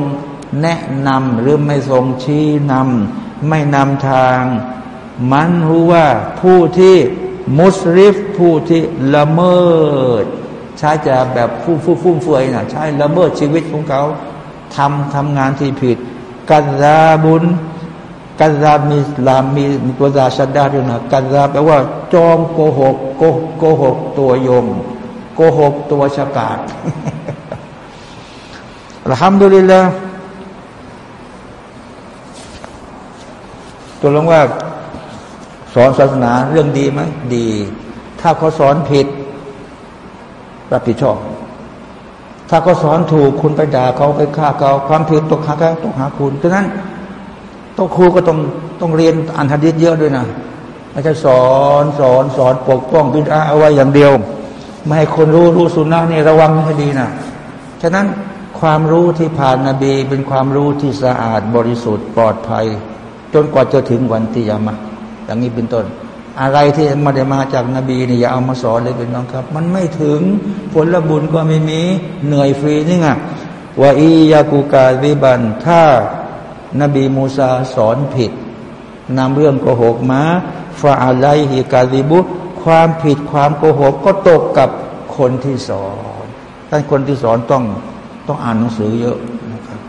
แนะนำหรือไม่ทรงชี้นำไม่นำทาง มันรู้ว่าผู้ที่มุสริฟผู้ที่ละเมิด ใช้จะแบบฟุ่มฟุ่มฟุ่มเฟือยนะใช้ละเมิดชีวิตของเขาทำทำงานที่ผิดกัซาบุญกัซามีลามมีมีตัวซาชัดดาด้วยนะกัซาแปลว่า จอมโกหกโกโกหกตัวยงโกหกตัวฉกาดอัลฮัมดุลิลละ วลงว่า สอนศาสนาเรื่องดีไหมดี ถ้าเขาสอนผิดรับผิดชอบ ถ้าเขาสอนถูกคุณไปด่าเขาไปฆ่าเขาความผิดตกหาเขาตกหาคุณดังนั้นต้องครูก็ต้องต้องเรียนอันทัดิษเยอะด้วยนะไม่ใช่สอนสอนสอนปกป้องพิดาเอาไว้อย่างเดียว ไม่ให้คนรู้รู้สุนัขนี่ระวังให้ดีนะฉะนั้นความรู้ที่ผ่านนาบีเป็นความรู้ที่สะอาดบริสุทธิ์ปลอดภัย จนกว่าจะถึงวันที่ยามะอย่างนี้เป็นต้น อะไรที่มาได้มาจากนบีนี่อย่าเอามาสอนเลยเป็นน้องครับ มันไม่ถึงผลบุญก็ไม่มีเหนื่อยฟรีนี่ไงว่าอียากูกาวิบัน ถ้านบีมูซาสอนผิดนำเรื่องโกหกมาฟาอะไรฮิกาลิบุความผิดความโกหกก็ตกกับคนที่สอนท่านคนที่สอนต้องต้องอ่านหนังสือเยอะนะครับ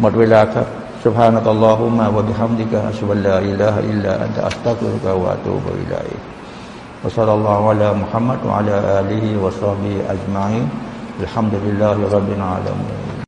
หมดเวลาครับ سبحانك اللهم وبحمدك أشهد أن لا إله إلا أنت أستغفرك وأتوب إليك وصلى الله على محمد وعلى آله وصحبه أجمعين الحمد لله رب العالمين